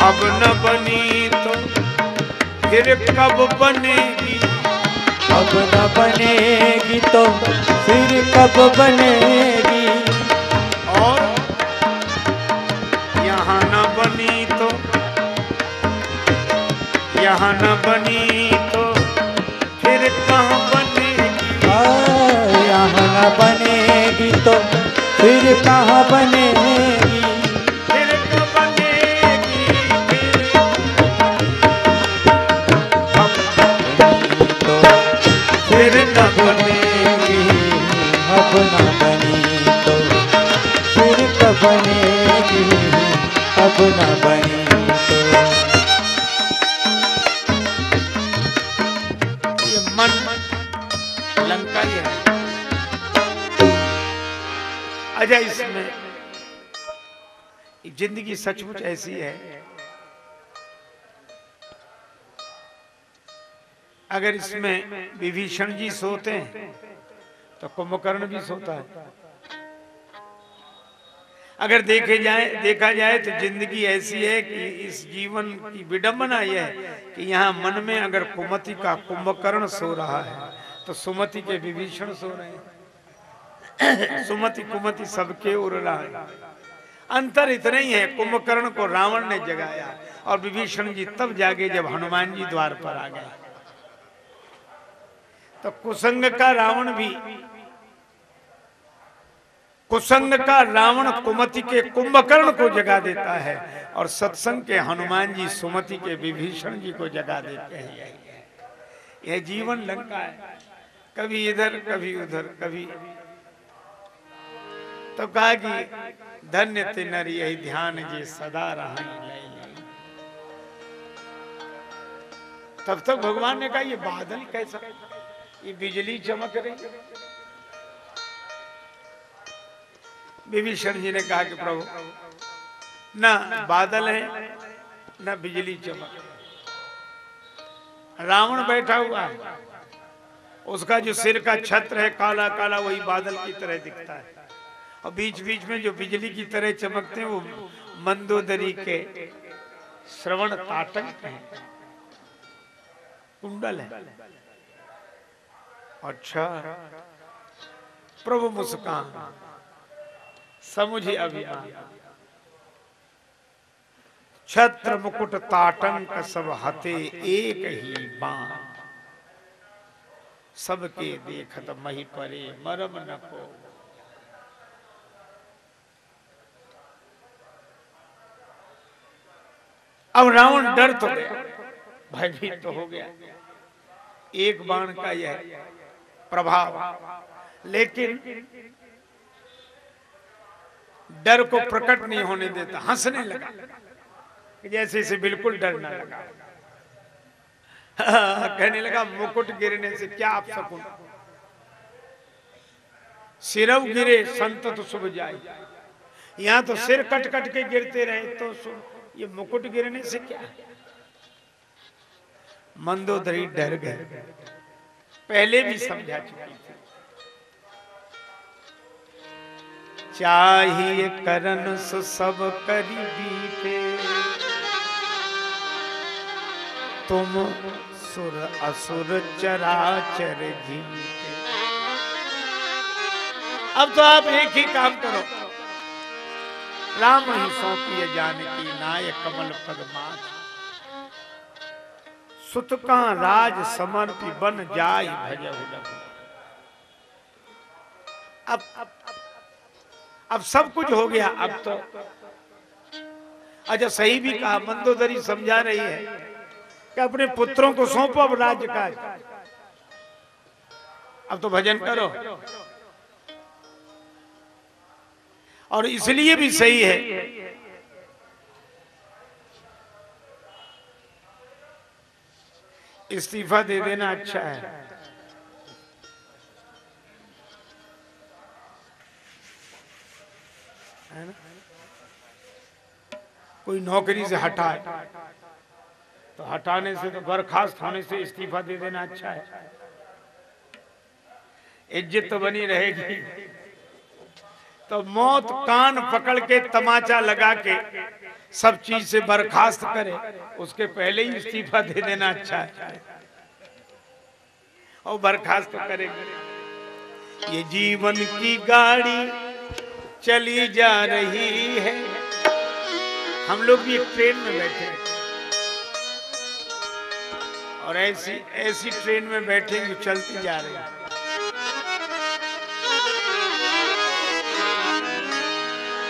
अब न बनी तो फिर कब बनेगी? अब न बनेगी तो फिर कब बनेगी? और यहाँ न बनी तो यहाँ न बनी न बनेगी तो फिर कहाँ बनेगी? ज़िंदगी सचमुच ऐसी है। अगर इसमें विभीषण जी सोते हैं तो कुंभकर्ण भी सोता है। अगर देखे जाए, देखा जाए तो ज़िंदगी ऐसी है कि इस जीवन की विडंबना यह है कि यहाँ मन में अगर कुमति का कुंभकर्ण सो रहा है तो सुमति के विभीषण सो रहे हैं। सुमति कुमति सबके उड़ रहा है। अंतर इतना ही है। कुंभकर्ण को रावण ने जगाया और विभीषण जी तब जागे जब हनुमान जी द्वार पर आ गए। तो कुसंग का रावण भी, कुसंग का रावण कुमति के कुंभकर्ण को जगा देता है और सत्संग के हनुमान जी सुमति के विभीषण जी को जगा देते हैं। यह जीवन लंका है। कभी इधर, कभी उधर, कभी तो कहा कि धन्य ते नर यही ध्यान जी सदा रहा तब तक भगवान ने कहा, ये बादल कैसा? ये बिजली चमक रही विभीषण जी ने कहा कि, प्रभु, ना बादल है, ना बिजली चमक रावण बैठा हुआ है। उसका जो सिर का छत्र है काला काला वही बादल की तरह दिखता है। और बीच बीच में जो बिजली की तरह चमकते हैं, वो मंदोदरी के श्रवण ताटंक हैं। कुंडल है। अच्छा। प्रभु मुस्कान। समुझे अभिमान छत्र मुकुट ताटंक सब हते एक ही बाण। सबके देखत मही परे, मरम न को। अब रावण डर तो गया। भयभीत तो हो गया। एक बाण का यह प्रभाव। लेकिन डर को प्रकट नहीं होने देता, हंसने लगा। जैसे इसे बिल्कुल डर ना लगा। कहने लगा, मुकुट गिरने से क्या आप सकूँ? सिरव गिरे, संत तो शुभ जाए। यहाँ तो सिर कट कट के गिरते रहे तो ये मुकुट गिरने से क्या? मंदोदरी डर गए। पहले भी समझा चुकी थी। चाहिए करन सब करी बीते तुम सुर असुर चराचर जीते अब तो आप एक ही काम करो। राम ही सौंपिए जानकी नाय कमल पद माथ सुत का राज समर्पी बन जाय भजहु अब अब अब सब कुछ हो गया, अब तो। अच्छा सही भी कहा, मंदोदरी समझा रही है कि अपने पुत्रों को सौंपो अब राज्य का अब तो भजन करो। और इसलिए भी सही है। इस्तीफा दे देना अच्छा है। कोई नौकरी से हटाए तो हटाने से तो बर्खास्त होने से इस्तीफा दे देना अच्छा है। इज़्ज़त तो बनी रहेगी। तो मौत कान पकड़ के तमाचा लगा के सब चीज़ से बर्खास्त करे, उसके पहले ही इस्तीफा दे देना अच्छा है। और बर्खास्त तो करेंगे ये जीवन की गाड़ी चली जा रही है। हम लोग भी एक ट्रेन में बैठे और ऐसी ऐसी ट्रेन में बैठे जो चलती जा रही है।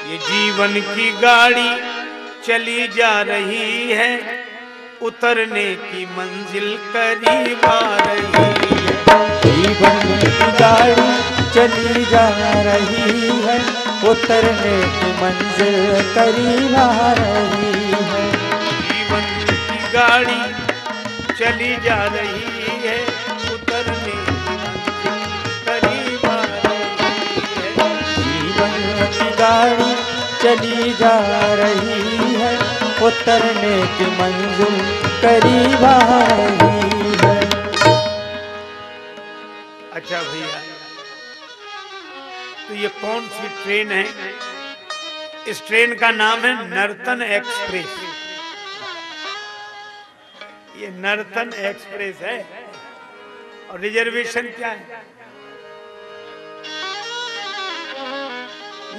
ये जीवन की गाड़ी चली जा रही है। उतरने की मंजिल करीब आ रही है। जीवन की गाड़ी चली जा रही है। उतरने की मंजिल करीब आ रही है। जीवन की गाड़ी चली जा रही है। उतरने की मंजिल करीब आ रही है। जीवन की गाड़ी चली जा रही है। उतरने की मंजिल करीब है। अच्छा भैया तो ये कौन सी ट्रेन है? इस ट्रेन का नाम है नर्तन एक्सप्रेस। ये नर्तन एक्सप्रेस है। और रिजर्वेशन क्या है?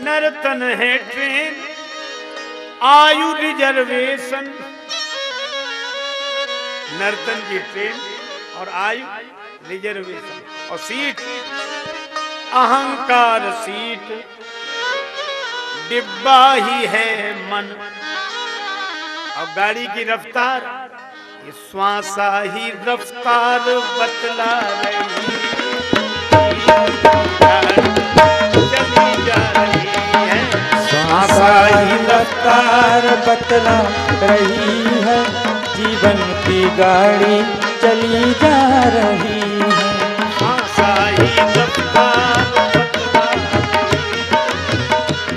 नर्तन है ट्रेन, आयु रिजर्वेशन। नर्तन की ट्रेन और आयु रिजर्वेशन। और सीट, अहंकार सीट। डिब्बा ही है मन। और गाड़ी की रफ्तार, ये श्वासा ही रफ्तार बतला रही। रफ्तार बतला रही है जीवन की गाड़ी चली जा रही है ही रफ्तार बतला रही।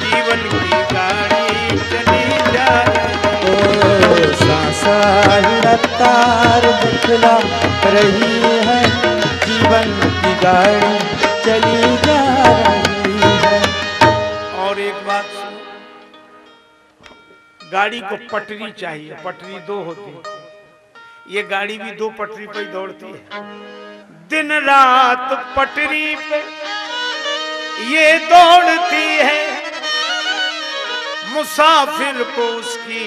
जीवन की गाड़ी चली जा रही ओ सांसा रफ्तार बतला रही है जीवन की गाड़ी चली जा गाड़ी को पटरी चाहिए पटरी दो होती है। ये गाड़ी भी दो पटरी पर ही दौड़ती है। दिन रात पटरी पे ये दौड़ती है। मुसाफिर को उसकी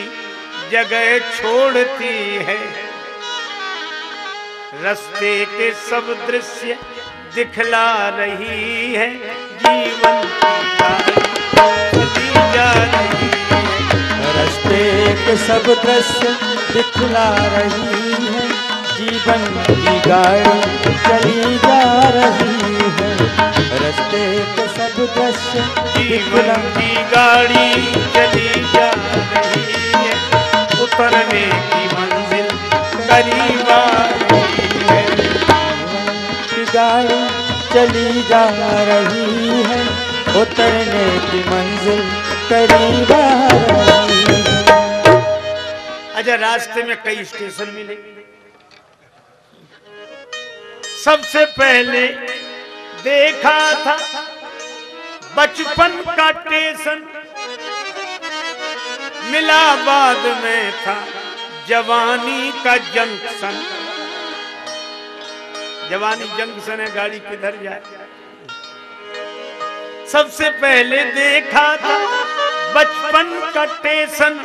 जगह छोड़ती है। रस्ते के सब दृश्य दिखला रही है। जीवन की है रास्ते के सब दृश्य दिखला रही है। जीवन की गाड़ी चली जा रही है। रस्ते के सब दृश्य जीवन की गाड़ी चली जा रही है। उतरने की मंजिल करीब आ रही है। की गाड़ी चली जा रही है। उतरने की मंजिल करीब आ रही है। अच्छा रास्ते में कई स्टेशन मिले। सबसे पहले देखा था बचपन का स्टेशन मिला बाद में था जवानी का जंक्शन। जवानी जंक्शन है, गाड़ी किधर जाए? सबसे पहले देखा था बचपन का स्टेशन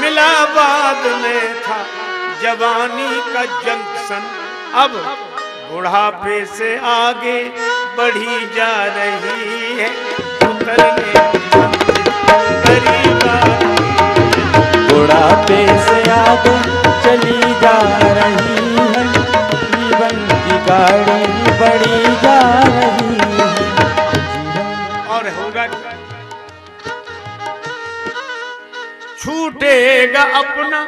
मिला बाद में था, जवानी का जंक्शन अब बुढ़ापे से आगे बढ़ी जा रही है। बुढ़ापे से आगे चली जा रही है जीवन की गाड़ी बढ़ी छूटेगा अपना,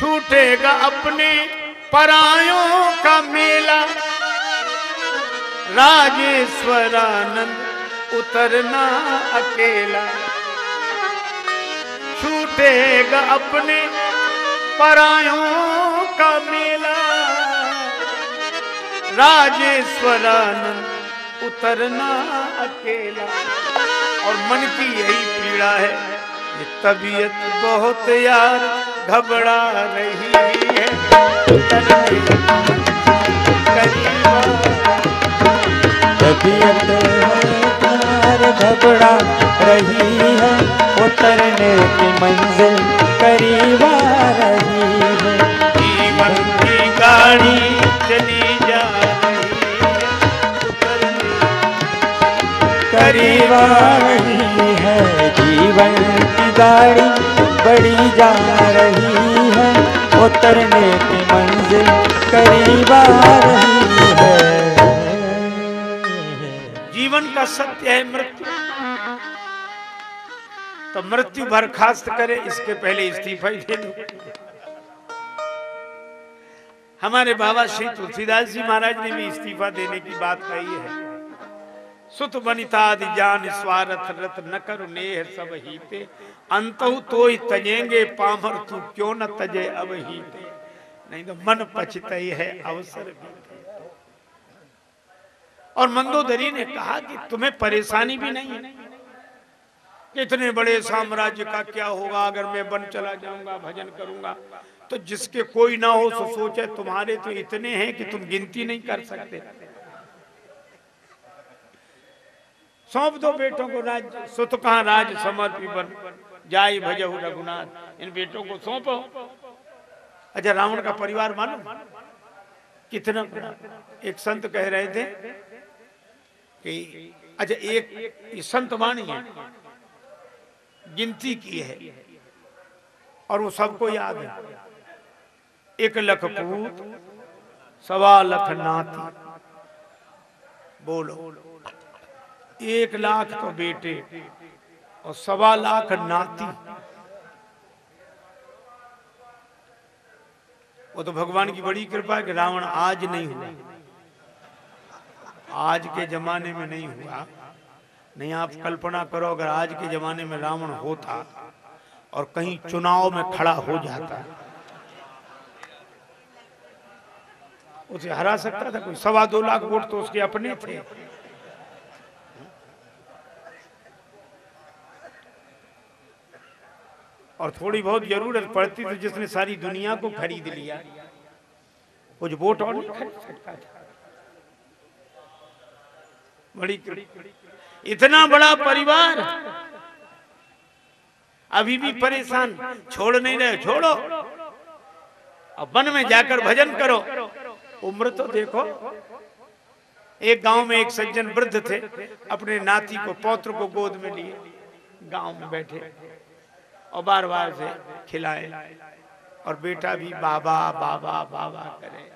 छूटेगा अपने परायों का मेला। राजेश्वरानंद उतरना अकेला। छूटेगा अपने परायों का मेला। राजेश्वरानंद उतरना अकेला। और मन की यही पीड़ा है ये तबीयत बहुत यार घबरा रही है। तबीयत प्यार घबरा रही है। उतरने की मंजिल करीब आ रही है। जीवन की गाड़ी चली जा रही है। उतरने करीब आ रही गाड़ी बड़ी जा रही है, उतरने की मंजिल करीब आ रही है। जीवन का सत्य है मृत्यु। तो मृत्यु बर्खास्त करे, इसके पहले इस्तीफा ही दे दो। हमारे बाबा श्री तुलसीदास जी महाराज ने भी इस्तीफा देने की बात कही है। सुत बनितादि जान स्वार्थ रत न कर नेह सब हीते। अंतहु तो ही तजेंगे पामर, तू क्यों न तजे अब हीते नहीं तो मन पछतई है अवसर बीते और मंदोदरी ने कहा कि तुम्हें परेशानी भी नहीं है। इतने बड़े साम्राज्य का क्या होगा, अगर मैं बन चला जाऊँगा, भजन करूँगा तो जिसके कोई ना हो सो सोचे, तुम्हारे तो इतने हैं कि तुम गिनती नहीं कर सकते। सौंप दो बेटों को राज सुत कहा राज समर्पी बन। जाई भजहु रघुनाथ, इन बेटों को सौंपो। अच्छा रावण का परिवार मानो? कितना एक संत कह रहे थे कि अच्छा एक संत वाणी है गिनती की है, और वो सबको याद है। एक लख पूत, सवा लख नाती। बोलो, एक लाख तो बेटे और सवा लाख नाती। वो तो भगवान की बड़ी कृपा है कि रावण आज नहीं हुआ। आज के जमाने में नहीं हुआ। नहीं, आप कल्पना करो, अगर आज के जमाने में रावण होता और कहीं चुनाव में खड़ा हो जाता, उसे हरा सकता था कोई? सवा दो लाख वोट तो उसके अपने थे। और थोड़ी बहुत ज़रूरत पड़ती तो जिसने सारी दुनिया को खरीद लिया। कुछ वोट और खरीद सकता था। बड़ी इतना बड़ा परिवार। अभी भी परेशान। छोड़ नहीं रहे, छोड़ो। अब वन में जाकर भजन करो। उम्र तो देखो। एक गाँव में एक सज्जन वृद्ध थे। अपने नाती को, पौत्र को गोद में लिए। गाँव में बैठे। और बार बार से खिलाए। और बेटा भी बाबा बाबा बाबा करे।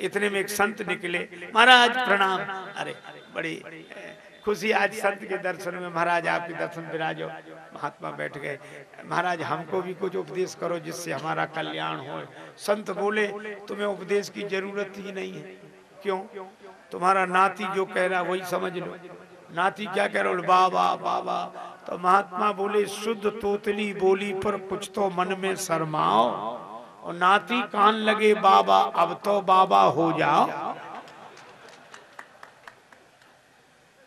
इतने में एक संत निकले। महाराज, प्रणाम। अरे, बड़ी खुशी आज संत के दर्शन में। महाराज, आपके दर्शन विराजो महात्मा बैठ गए। महाराज, हमको भी कुछ उपदेश करो जिससे हमारा कल्याण हो। संत बोले, तुम्हें उपदेश की ज़रूरत ही नहीं है। क्यों? तुम्हारा नाती जो कह रहा वही समझ लो। नाती क्या कह रहा बाबा बाबा तो महात्मा बोले, शुद्ध तोतली बोली पर कुछ तो मन में शर्माओ और नाती कान लगे, बाबा, अब तो बाबा हो जाओ।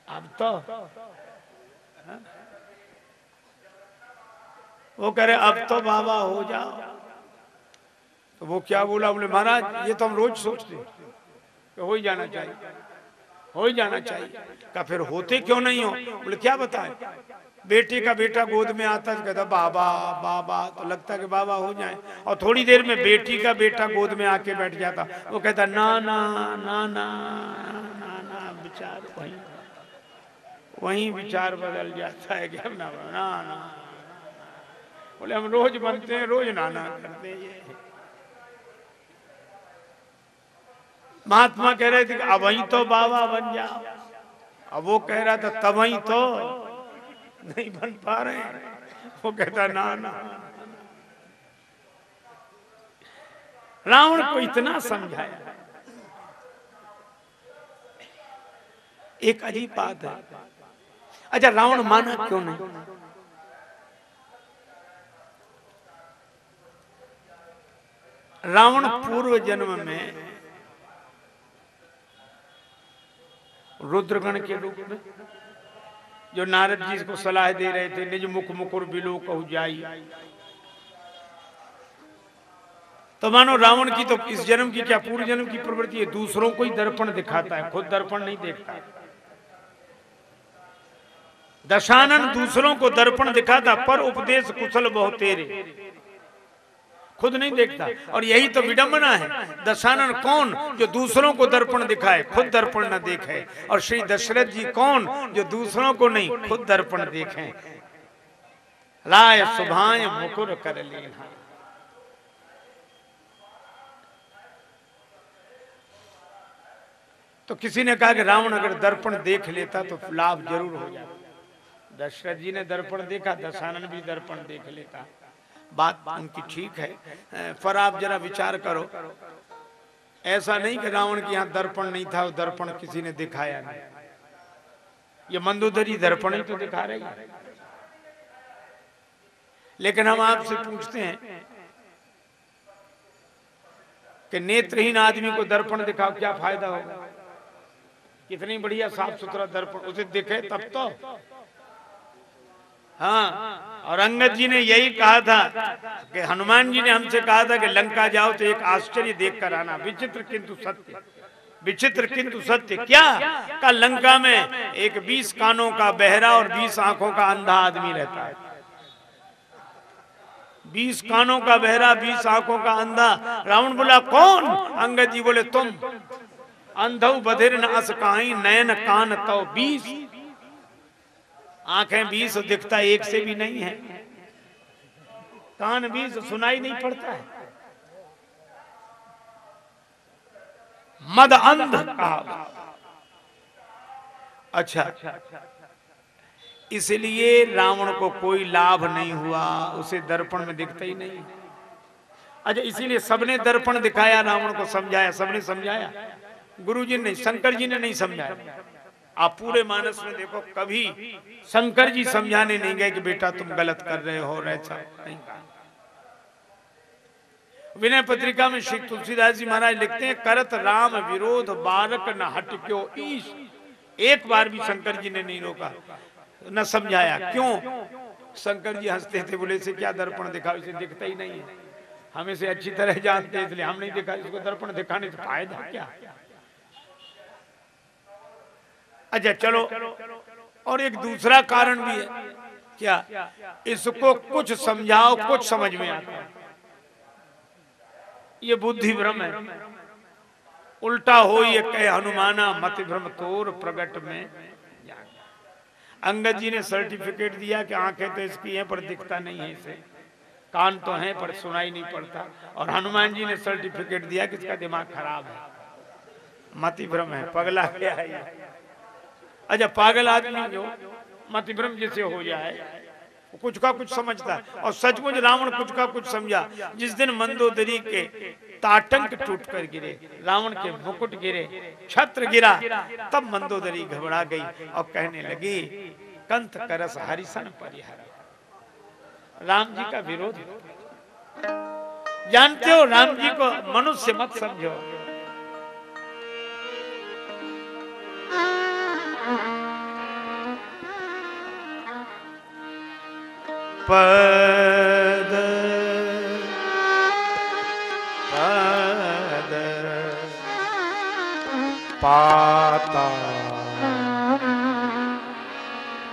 अब तो? वो कह रहे अब तो बाबा हो जाओ। तो वो क्या बोला? बोले, महाराज, ये तो हम रोज सोचते कि हो ही जाना चाहिए, हो ही जाना चाहिए। का फिर होते क्यों नहीं हो? बोले, क्या बताए? बेटे का बेटा गोद में आता है कहता बाबा बाबा। तो लगता कि बाबा हो जाए। और थोड़ी देर में बेटी का बेटा गोद में आके बैठ जाता। वो कहता, ना ना ना ना ना ना, विचार वही। वही विचार बदल जाता है कि ना ना ना बोले, हम रोज बनते हैं, रोज नाना करते हैं महात्मा कह रहे थे अब वही तो बाबा बन जाओ। अब वो कह रहा था, तब वही तो। नहीं बन पा रहे वो कहता, ना ना। रावण को इतना समझाया। एक अजीब बात है। अच्छा रावण माना क्यों नहीं? रावण पूर्व जन्म में रुद्रगण के रूप में जो नारद जी को सलाह दे रहे थे, निज मुख मुकुर बिलो कहु जाई। तो मानो रावण की तो इस जन्म की क्या पूर्व जन्म की प्रवृत्ति है? दूसरों को ही दर्पण दिखाता है, खुद दर्पण नहीं देखता। दशानन दूसरों को दर्पण दिखाता, पर उपदेश कुशल बहुत तेरे खुद नहीं देखता। और यही तो विडंबना है। दशानन कौन जो दूसरों को दर्पण दिखाए? खुद दर्पण न देखे। और श्री दशरथ जी कौन जो दूसरों को नहीं खुद दर्पण देखे? लाय सुभाय मुकुर कर लेना। तो किसी ने कहा कि रावण अगर दर्पण देख लेता तो लाभ ज़रूर हो जाता। दशरथ जी ने दर्पण देखा दशानन भी दर्पण देख लेता। बात उनकी ठीक है। पर आप जरा विचार करो। ऐसा नहीं कि रावण के यहाँ दर्पण नहीं था दर्पण किसी ने दिखाया नहीं। ये मंदोदरी दर्पण ही तो दिखा रही है। लेकिन हम आपसे पूछते हैं कि नेत्रहीन आदमी को दर्पण दिखाओ, क्या फ़ायदा होगा? कितनी बढ़िया साफ़ सुथरा दर्पण, उसे दिखे तब तो। हाँ और अंगद जी ने यही कहा था कि हनुमान जी ने हमसे कहा था कि लंका जाओ तो एक आश्चर्य देख कर आना। विचित्र किंतु सत्य, विचित्र किंतु सत्य। क्या? का लंका में एक बीस कानों का बहरा और बीस आँखों का अंधा आदमी रहता है। बीस कानों का बहरा, बीस आँखों का अंधा। रावण बोला, कौन? अंगद जी बोले, तुम। अंधव बधिर नयन कान तो बीस। आँखें बीस दिखता एक से भी नहीं है। कान बीस सुनाई नहीं पड़ता है। मद अंध अच्छा इसलिए रावण को कोई लाभ नहीं हुआ, उसे दर्पण में दिखता ही नहीं। अच्छा इसीलिए सबने दर्पण दिखाया, रावण को समझाया, सबने समझाया। गुरु जी ने, शंकर जी ने नहीं समझाया। आप पूरे मानस में देखो, कभी शंकर जी समझाने नहीं गए कि बेटा तुम गलत कर रहे हो ऐसा नहीं। विनय पत्रिका में श्री तुलसीदास जी महाराज लिखते हैं, करत राम विरोध बारक न हट क्यों ईश। एक बार भी शंकर जी ने नहीं रोका, न समझाया। क्यों? शंकर जी हँसते थे, बोले से क्या दर्पण दिखा इसे दिखता ही नहीं है। हमें से अच्छी तरह जानते हैं, इसलिए हम नहीं दिखा, इसको दर्पण दिखाने से फ़ायदा क्या? अच्छा चलो। और एक दूसरा कारण भी है। क्या? इसको कुछ समझाओ, कुछ समझ में आता ये बुद्धि भ्रम है। उल्टा हो ये कह, हनुमाना, मत भ्रम तोर प्रगट में अंगद जी ने सर्टिफिकेट दिया कि आँखें तो इसकी हैं, पर दिखता नहीं है इसे। कान तो हैं, पर सुनाई नहीं पड़ता। और हनुमान जी ने सर्टिफिकेट दिया कि इसका दिमाग खराब है। मति भ्रम है, पगला गया है। अच्छा पागल आदमी जो मति भ्रम जैसे हो जाए कुछ का कुछ समझता है। और सचमुच रावण कुछ का कुछ समझा। जिस दिन मंदोदरी के ताटंक टूट कर गिरे, रावण के मुकुट गिरे, छत्र गिरा, तब मंदोदरी घबरा गई और कहने लगी, कंथ करस हरिशन परिहर। राम जी का विरोध। जानते हो, राम जी को मनुष्य मत समझो। पद। पद। पाता।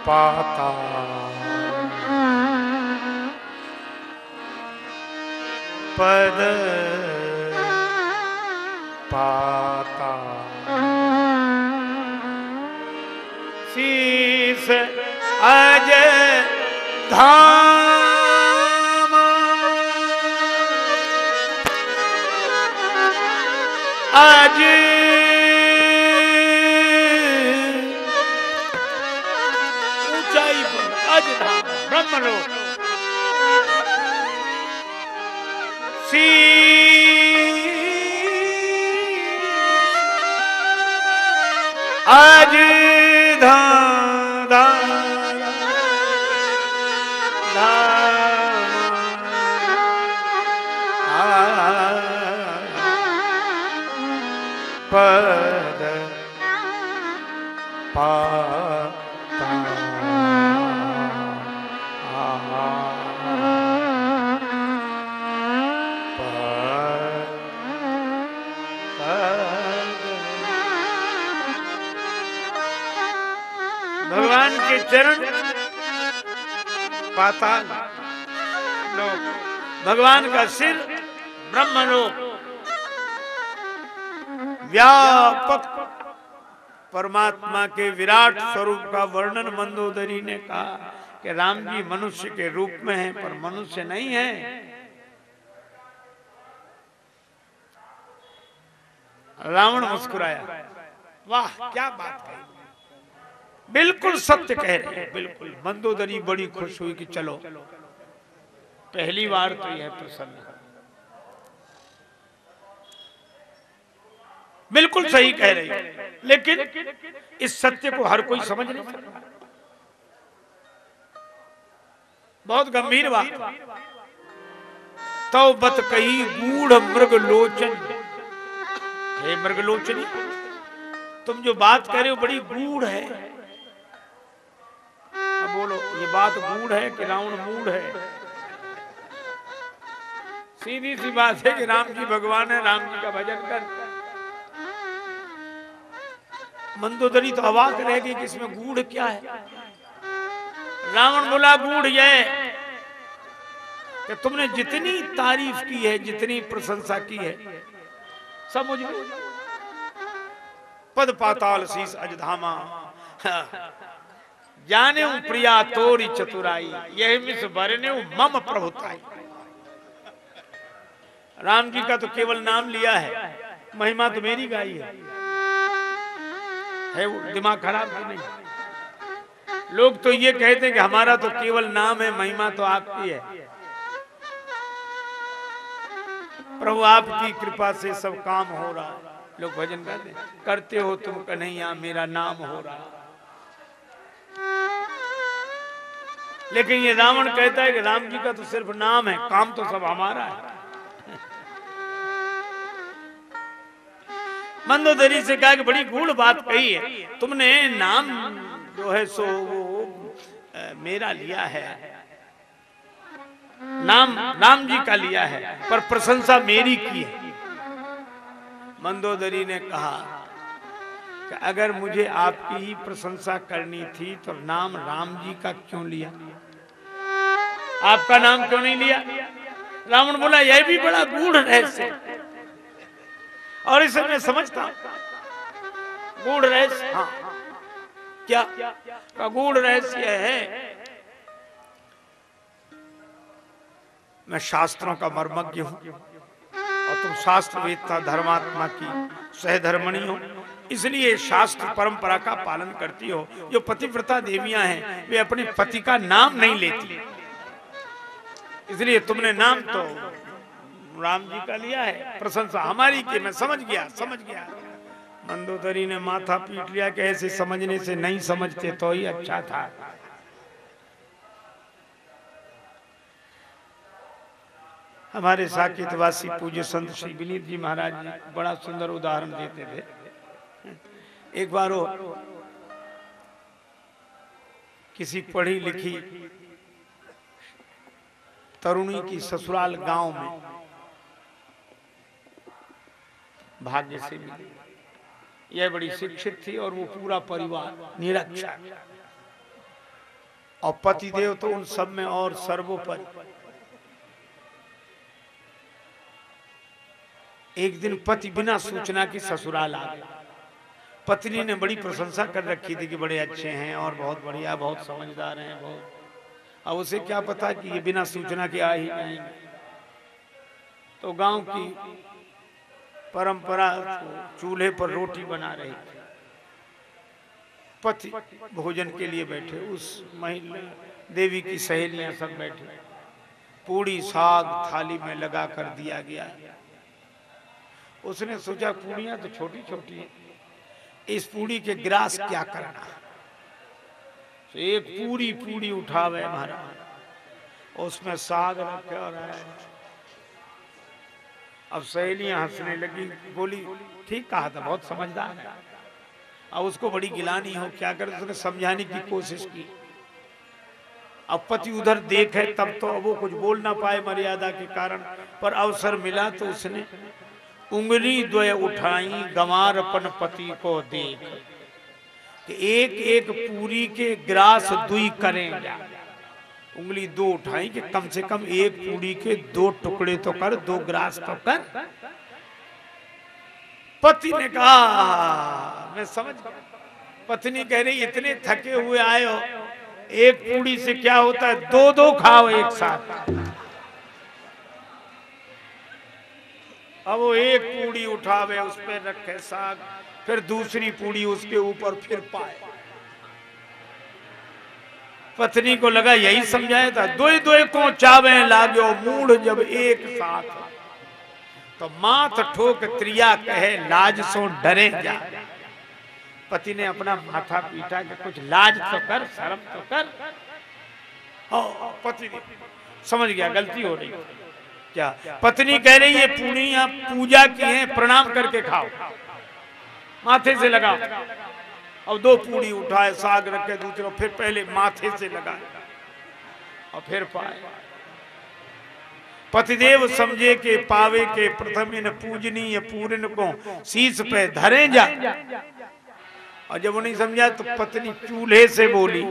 पाता। पद। पाता। शीस अजय धाम आज। ऊंचाई पर अज धाम ब्रह्म लोक सी। आज। पाताल। लोक भगवान का सिर ब्रह्मलोक व्यापक परमात्मा के विराट स्वरूप का वर्णन मंदोदरी ने कहा कि राम जी मनुष्य के रूप में हैं, पर मनुष्य नहीं है। रावण मुस्कुराया, वाह, क्या बात कही। बिल्कुल सत्य कह रहे हैं। बिल्कुल। मंदोदरी बड़ी खुश हुई कि चलो। पहली बार तो यह प्रसन्न बिल्कुल सही कह रही है। लेकिन इस सत्य को हर कोई समझ नहीं सकता। बहुत गंभीर बात। तो बत कही बूढ़ मृग लोचन हे मृग लोचनी तुम जो बात कह रहे हो बड़ी गूढ़ है। बोलो, ये बात गूढ़ है कि रावण मूढ़ है? सीधी सी बात है कि राम जी भगवान है, राम जी का भजन कर। मंदोदरी तो अवाक रह गई कि इसमें गूढ़ क्या है? रावण बोला, गूढ़ यह कि तुमने जितनी तारीफ़ की है, जितनी प्रशंसा की है सब मुझे पद पाताल शीश अजधामा। जाने प्रिया तोरी चतुराई, यह मिस मम प्रभुताई। राम जी का तो केवल नाम लिया है, महिमा तो मेरी गाई है। है वो दिमाग खराब की नहीं? लोग तो ये कहते हैं कि हमारा तो केवल नाम है, महिमा तो आपकी है। प्रभु आपकी कृपा से सब काम हो रहा है। लोग भजन करते करते हो तुम कन्हैया, मेरा नाम हो रहा लेकिन ये रावण कहता है कि राम जी का तो सिर्फ़ नाम है, काम तो सब हमारा है। मंदोदरी से कहा कि बड़ी गूढ़ बात कही है, तुमने नाम जो है सो वो मेरा लिया है। नाम, राम जी का लिया है, पर प्रशंसा मेरी की है। मंदोदरी ने कहा अगर मुझे आपकी ही प्रशंसा करनी थी तो नाम राम जी का क्यों लिया? आपका नाम क्यों नहीं लिया? रावण बोला, यह भी बड़ा गूढ़ रहस्य और इसे मैं समझता हूँ। गूढ़ रहस्य हाँ क्या? का गूढ़ रहस्य है, मैं शास्त्रों का मर्मज्ञ हूँ और तुम शास्त्र वेदता धर्मात्मा की सहधर्मणी हो। इसलिए शास्त्र परंपरा का पालन करती हो, जो पतिव्रता देवियाँ हैं, वे अपने पति का नाम नहीं लेती। इसलिए तुमने नाम तो राम जी का लिया है, प्रशंसा हमारी की, मैं समझ गया समझ गया। मंदोदरी ने माथा पीट लिया कि ऐसे समझने से नहीं समझते तो ही अच्छा था। हमारे साकेतवासी पूज्य संत श्री विनीत जी महाराज जी बड़ा सुंदर उदाहरण देते थे। एक बार वो किसी पढ़ी लिखी तरुणी की ससुराल गाँव में भाग्य से मिली। यह बड़ी शिक्षित थी और वो पूरा परिवार निरक्षर। और पतिदेव तो उन सब में और सर्वोपरि। एक दिन पति बिना सूचना की ससुराल आ गया। पत्नी ने बड़ी प्रशंसा कर रखी थी कि बड़े अच्छे हैं और बहुत बढ़िया, बहुत समझदार हैं, बहुत। अब उसे क्या पता कि ये बिना सूचना के आ ही जाएँगे। तो गाँव की परंपरा चूल्हे पर रोटी बना रही थी। पति भोजन के लिए बैठे, उस महिला देवी की सहेलियाँ सब बैठे। पूड़ी, साग, थाली में लगा कर दिया गया। उसने सोचा, पूड़ियाँ तो छोटी छोटी हैं। इस पूड़ी के ग्रास क्या करना? तो एक पूरी पूरी उठावे महाराज। उसमें साग रखे है अब सहेलियाँ हंसने लगी, बोली, ठीक कहा था, बहुत समझदार है। अब उसको बड़ी गिलानी हो, क्या कर? उसने समझाने की कोशिश की। अब पति उधर देखे, तब तो अब वो कुछ बोल ना पाए मर्यादा के कारण, पर अवसर मिला तो उसने उंगली द्वय उठाई, गंवार अपन पति को देख कि एक एक पूरी के ग्रास दुई करें। उंगली दो उठाई कि कम से कम एक पूरी के दो टुकड़े तो कर, दो ग्रास तो कर। पति ने कहा, मैं समझ पत्नी कह रही, इतने थके हुए आए हो, एक पूरी से क्या होता है? दो दो खाओ एक साथ। अब वो एक पूड़ी उठावे उस पर रखे साग फिर दूसरी पूड़ी उसके ऊपर फिर पाए। पत्नी को लगा यही समझाया था दो दो को चावे लागो मूड जब एक साथ तो माथ ठोक त्रिया कहे लाज सो डरे जा। पति ने अपना माथा पीटा कि कुछ लाज तो कर शर्म तो कर। हाँ, पति समझ गया गलती हो रही। क्या? पत्नी कह रही है पूनिया पूजा की है, प्रणाम करके खाओ। माथे से लगाओ। अब दो पूड़ी उठाए, साग रखे, दूसरे फिर पहले माथे से लगाए। और फिर पाए। पतिदेव समझे के पावे के प्रथम इन पूजनीय पूरन को शीश पे धरे जा। और जब उन्हें समझा तो पत्नी चूल्हे से बोली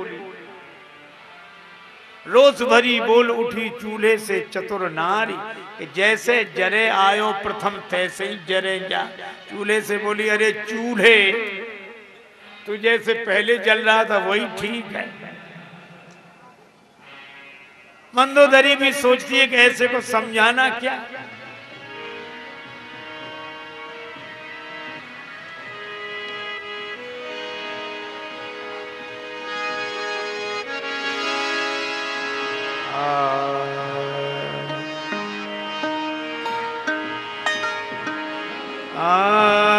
रोज भरी बोल उठी चूल्हे से चतुर नारी, कि जैसे जरे आयो प्रथम तैसे ही जरे जा। चूल्हे से बोली, अरे चूल्हे, तू जैसे पहले जल रहा था वही ठीक है। मंदोदरी भी सोचती है कि ऐसे को समझाना क्या? चरण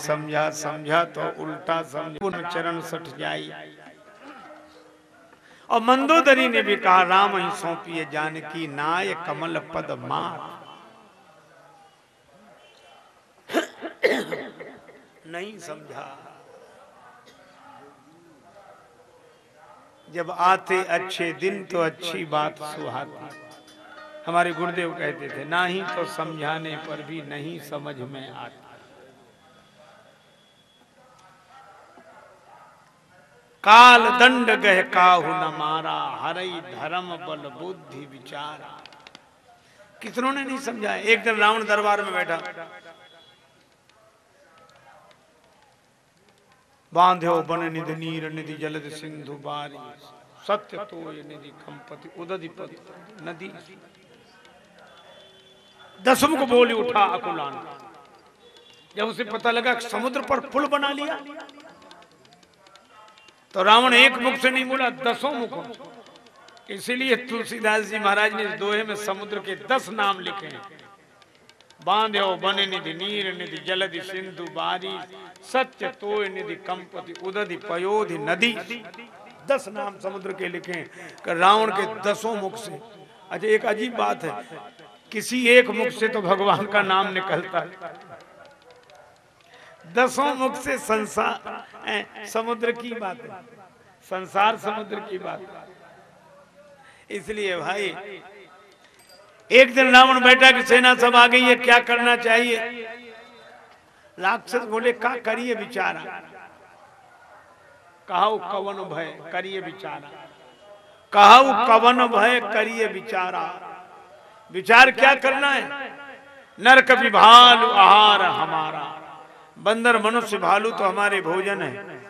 समझा समझा तो उल्टा समझा। चरण सट जाई। और मंदोदरी ने भी कहा, राम ही सौंपिए जानकी नाय कमल पद मार। नहीं समझा। जब आते अच्छे दिन तो अच्छी बात सुहाती। हमारे गुरुदेव कहते थे, ना ही तो समझाने पर भी नहीं समझ में आती। काल दंड गह काहू न मारा, हरई धर्म बल बुद्धि विचारा। कितनों ने नहीं समझा एक दिन रावण दरबार में बैठा। बांध्यो बन निधि नीर, निधि जलद सिंधु बारी। सत्य तो ये निधि कंपति उदधिपति नदी। दसम को बोली उठा अकुलान। जब उसे पता लगा समुद्र पर पुल बना लिया तो रावण एक मुख से नहीं बोला, दसों मुखों। इसीलिए तुलसीदास जी महाराज ने दोहे में समुद्र के दस नाम लिखे हैं। बांध्यो बन निधि, नीर निधि, जलधि, सिंधु, बारी, सत्य, तोय निधि, कंपति, उदधि, पयोधि, नदी। दस नाम समुद्र के लिखे हैं रावण के दसों मुख से। अच्छा एक अजीब बात है, किसी एक मुख से तो भगवान का नाम निकलता है। दसों मुख से संसार समुद्र की बात। है संसार, समुद्र की बात। इसलिए भाई, एक दिन रावण बैठा कि सेना सब आ गई है, क्या करना चाहिए? राक्षस बोले, का करिए विचारा? कहा कवन भय, करिए विचारा। कहा कवन भय, करिए विचारा। विचार क्या करना है? नरक विभालु आहार हमारा। बंदर, मनुष्य, भालू तो हमारे भोजन है।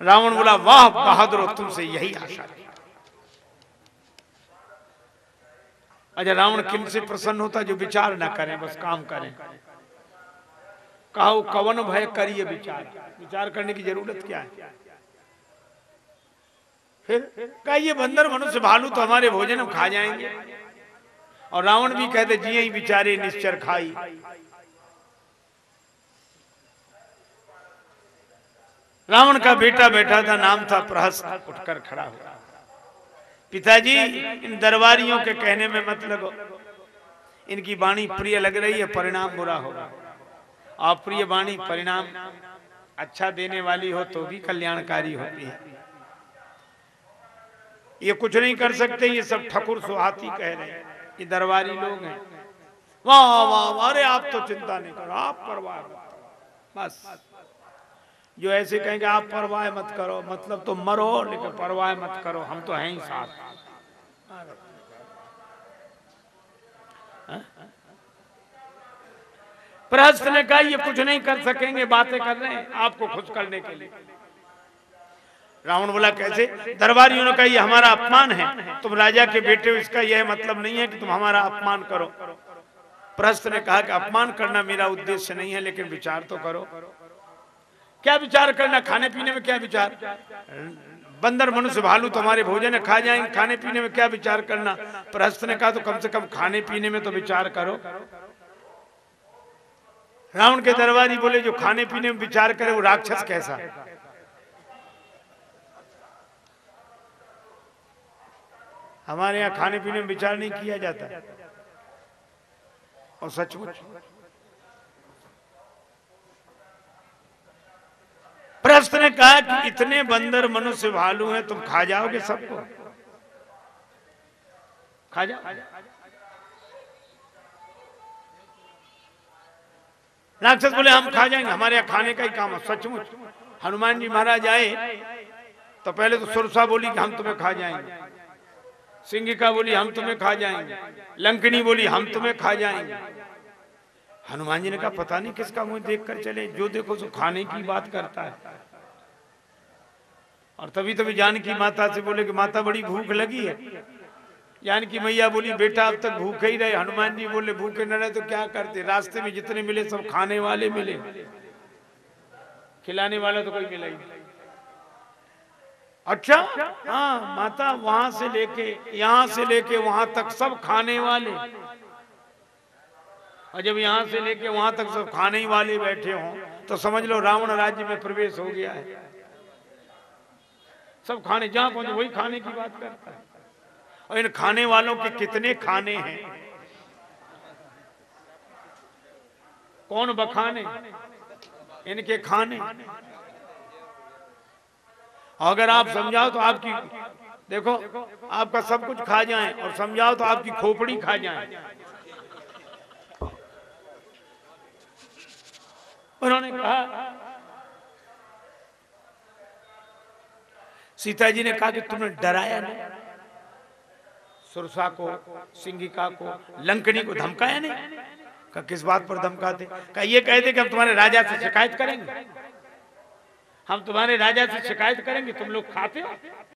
रावण बोला, वाह, बहादुर, तुमसे यही आशा थी अच्छा रावण किम से प्रसन्न होता जो विचार ना करें, बस काम करें। कहो, कवन भय करिए विचार? विचार करने की ज़रूरत क्या है? फिर कहा ये बंदर, मनुष्य, भालू तो हमारे भोजन हम खा जाएँगे। और रावण भी कहते, जिये ही बिचारे निश्चर खाई। रावण का बेटा बैठा था, नाम था प्रहस्त उठकर खड़ा हुआ पिताजी, इन दरबारियों के कहने में मत लगो। इनकी वाणी प्रिय लग रही है, परिणाम बुरा होगा। अप्रिय वाणी, परिणाम अच्छा देने वाली हो तो भी कल्याणकारी होती है। ये कुछ नहीं कर सकते, ये सब ठकुर सुहाती कह रहे हैं। ये दरबारी लोग हैं। वाह वाह अरे आप तो चिंता नहीं करो, आप परवाह। बस। जो ऐसे कहेंगे, आप परवाह मत करो। मतलब तो मरो, लेकिन परवाह मत करो। हम तो हैं ही साथ। हाँ? प्रहस्त ने कहा, ये कुछ नहीं कर सकेंगे, बातें कर रहे हैं आपको खुश करने के लिए। रावण बोला, कैसे? दरबारियों ने कहा, ये हमारा अपमान है। तुम राजा के बेटे हो, इसका यह मतलब नहीं है कि तुम हमारा अपमान करो। प्रहस्त ने कहा कि अपमान करना मेरा उद्देश्य नहीं है, लेकिन विचार तो करो। क्या विचार करना? खाने पीने में क्या विचार? बंदर मनुष्य भालू तुम्हारे भोजन है खा जाएँगे, खाने पीने में क्या विचार करना? प्रहस्त ने कहा तो कम से कम खाने पीने में तो विचार करो। रावण के दरबारी बोले, जो खाने पीने में विचार करे वो राक्षस कैसा? हमारे यहाँ खाने पीने में विचार नहीं किया जाता। और सचमुच प्रस्त ने कहा कि इतने बंदर मनुष्य भालू हैं, तुम खा जाओगे सबको? खा जाओ। राक्षस बोले, हम खा जाएँगे, हमारे यहाँ खाने का ही काम है, सचमुच। हनुमान जी महाराज आए तो पहले तो सुरसा बोली कि हम तुम्हें खा जाएँगे। सिंगिका बोली, हम तुम्हें खा जाएँगे। लंकनी बोली, हम तुम्हें खा जाएँगे। हनुमान जी ने कहा, पता नहीं किसका मुँह देख कर चले, जो देखो सो खाने की बात करता है। और तभी तभी जानकी माता से बोले कि माता, बड़ी भूख लगी है। जानकी मैया बोली, बेटा, अब तक भूखे ही रहे। हनुमान जी बोले, भूखे न रहे तो क्या करते? रास्ते में जितने मिले सब खाने वाले मिले। खिलाने वाला तो कोई मिला ही अच्छा? हाँ माता, वहाँ से लेके, यहाँ से लेके वहाँ तक सब खाने वाले। और जब यहाँ से लेके वहाँ तक सब खाने ही वाले बैठे हों तो समझ लो रावण राज्य में प्रवेश हो गया है। सब खाने, जहाँ पहुँचे, वही खाने की बात करता है। और इन खाने वालों के कितने खाने हैं? कौन बखाने? इनके खाने। अगर आप समझाओ तो आपकी, देखो, आपका सब कुछ खा जाए, और समझाओ तो आपकी खोपड़ी खा जाए। उन्होंने कहा सीता जी ने कहा कि तुमने डराया नहीं। सुरसा को, सिंगिका को, लंकनी को धमकाया नहीं। का किस बात पर धमकाते? का ये कहते कि हम तुम्हारे राजा से शिकायत करेंगे। हम तुम्हारे राजा से शिकायत करेंगे, तुम लोग खाते हो?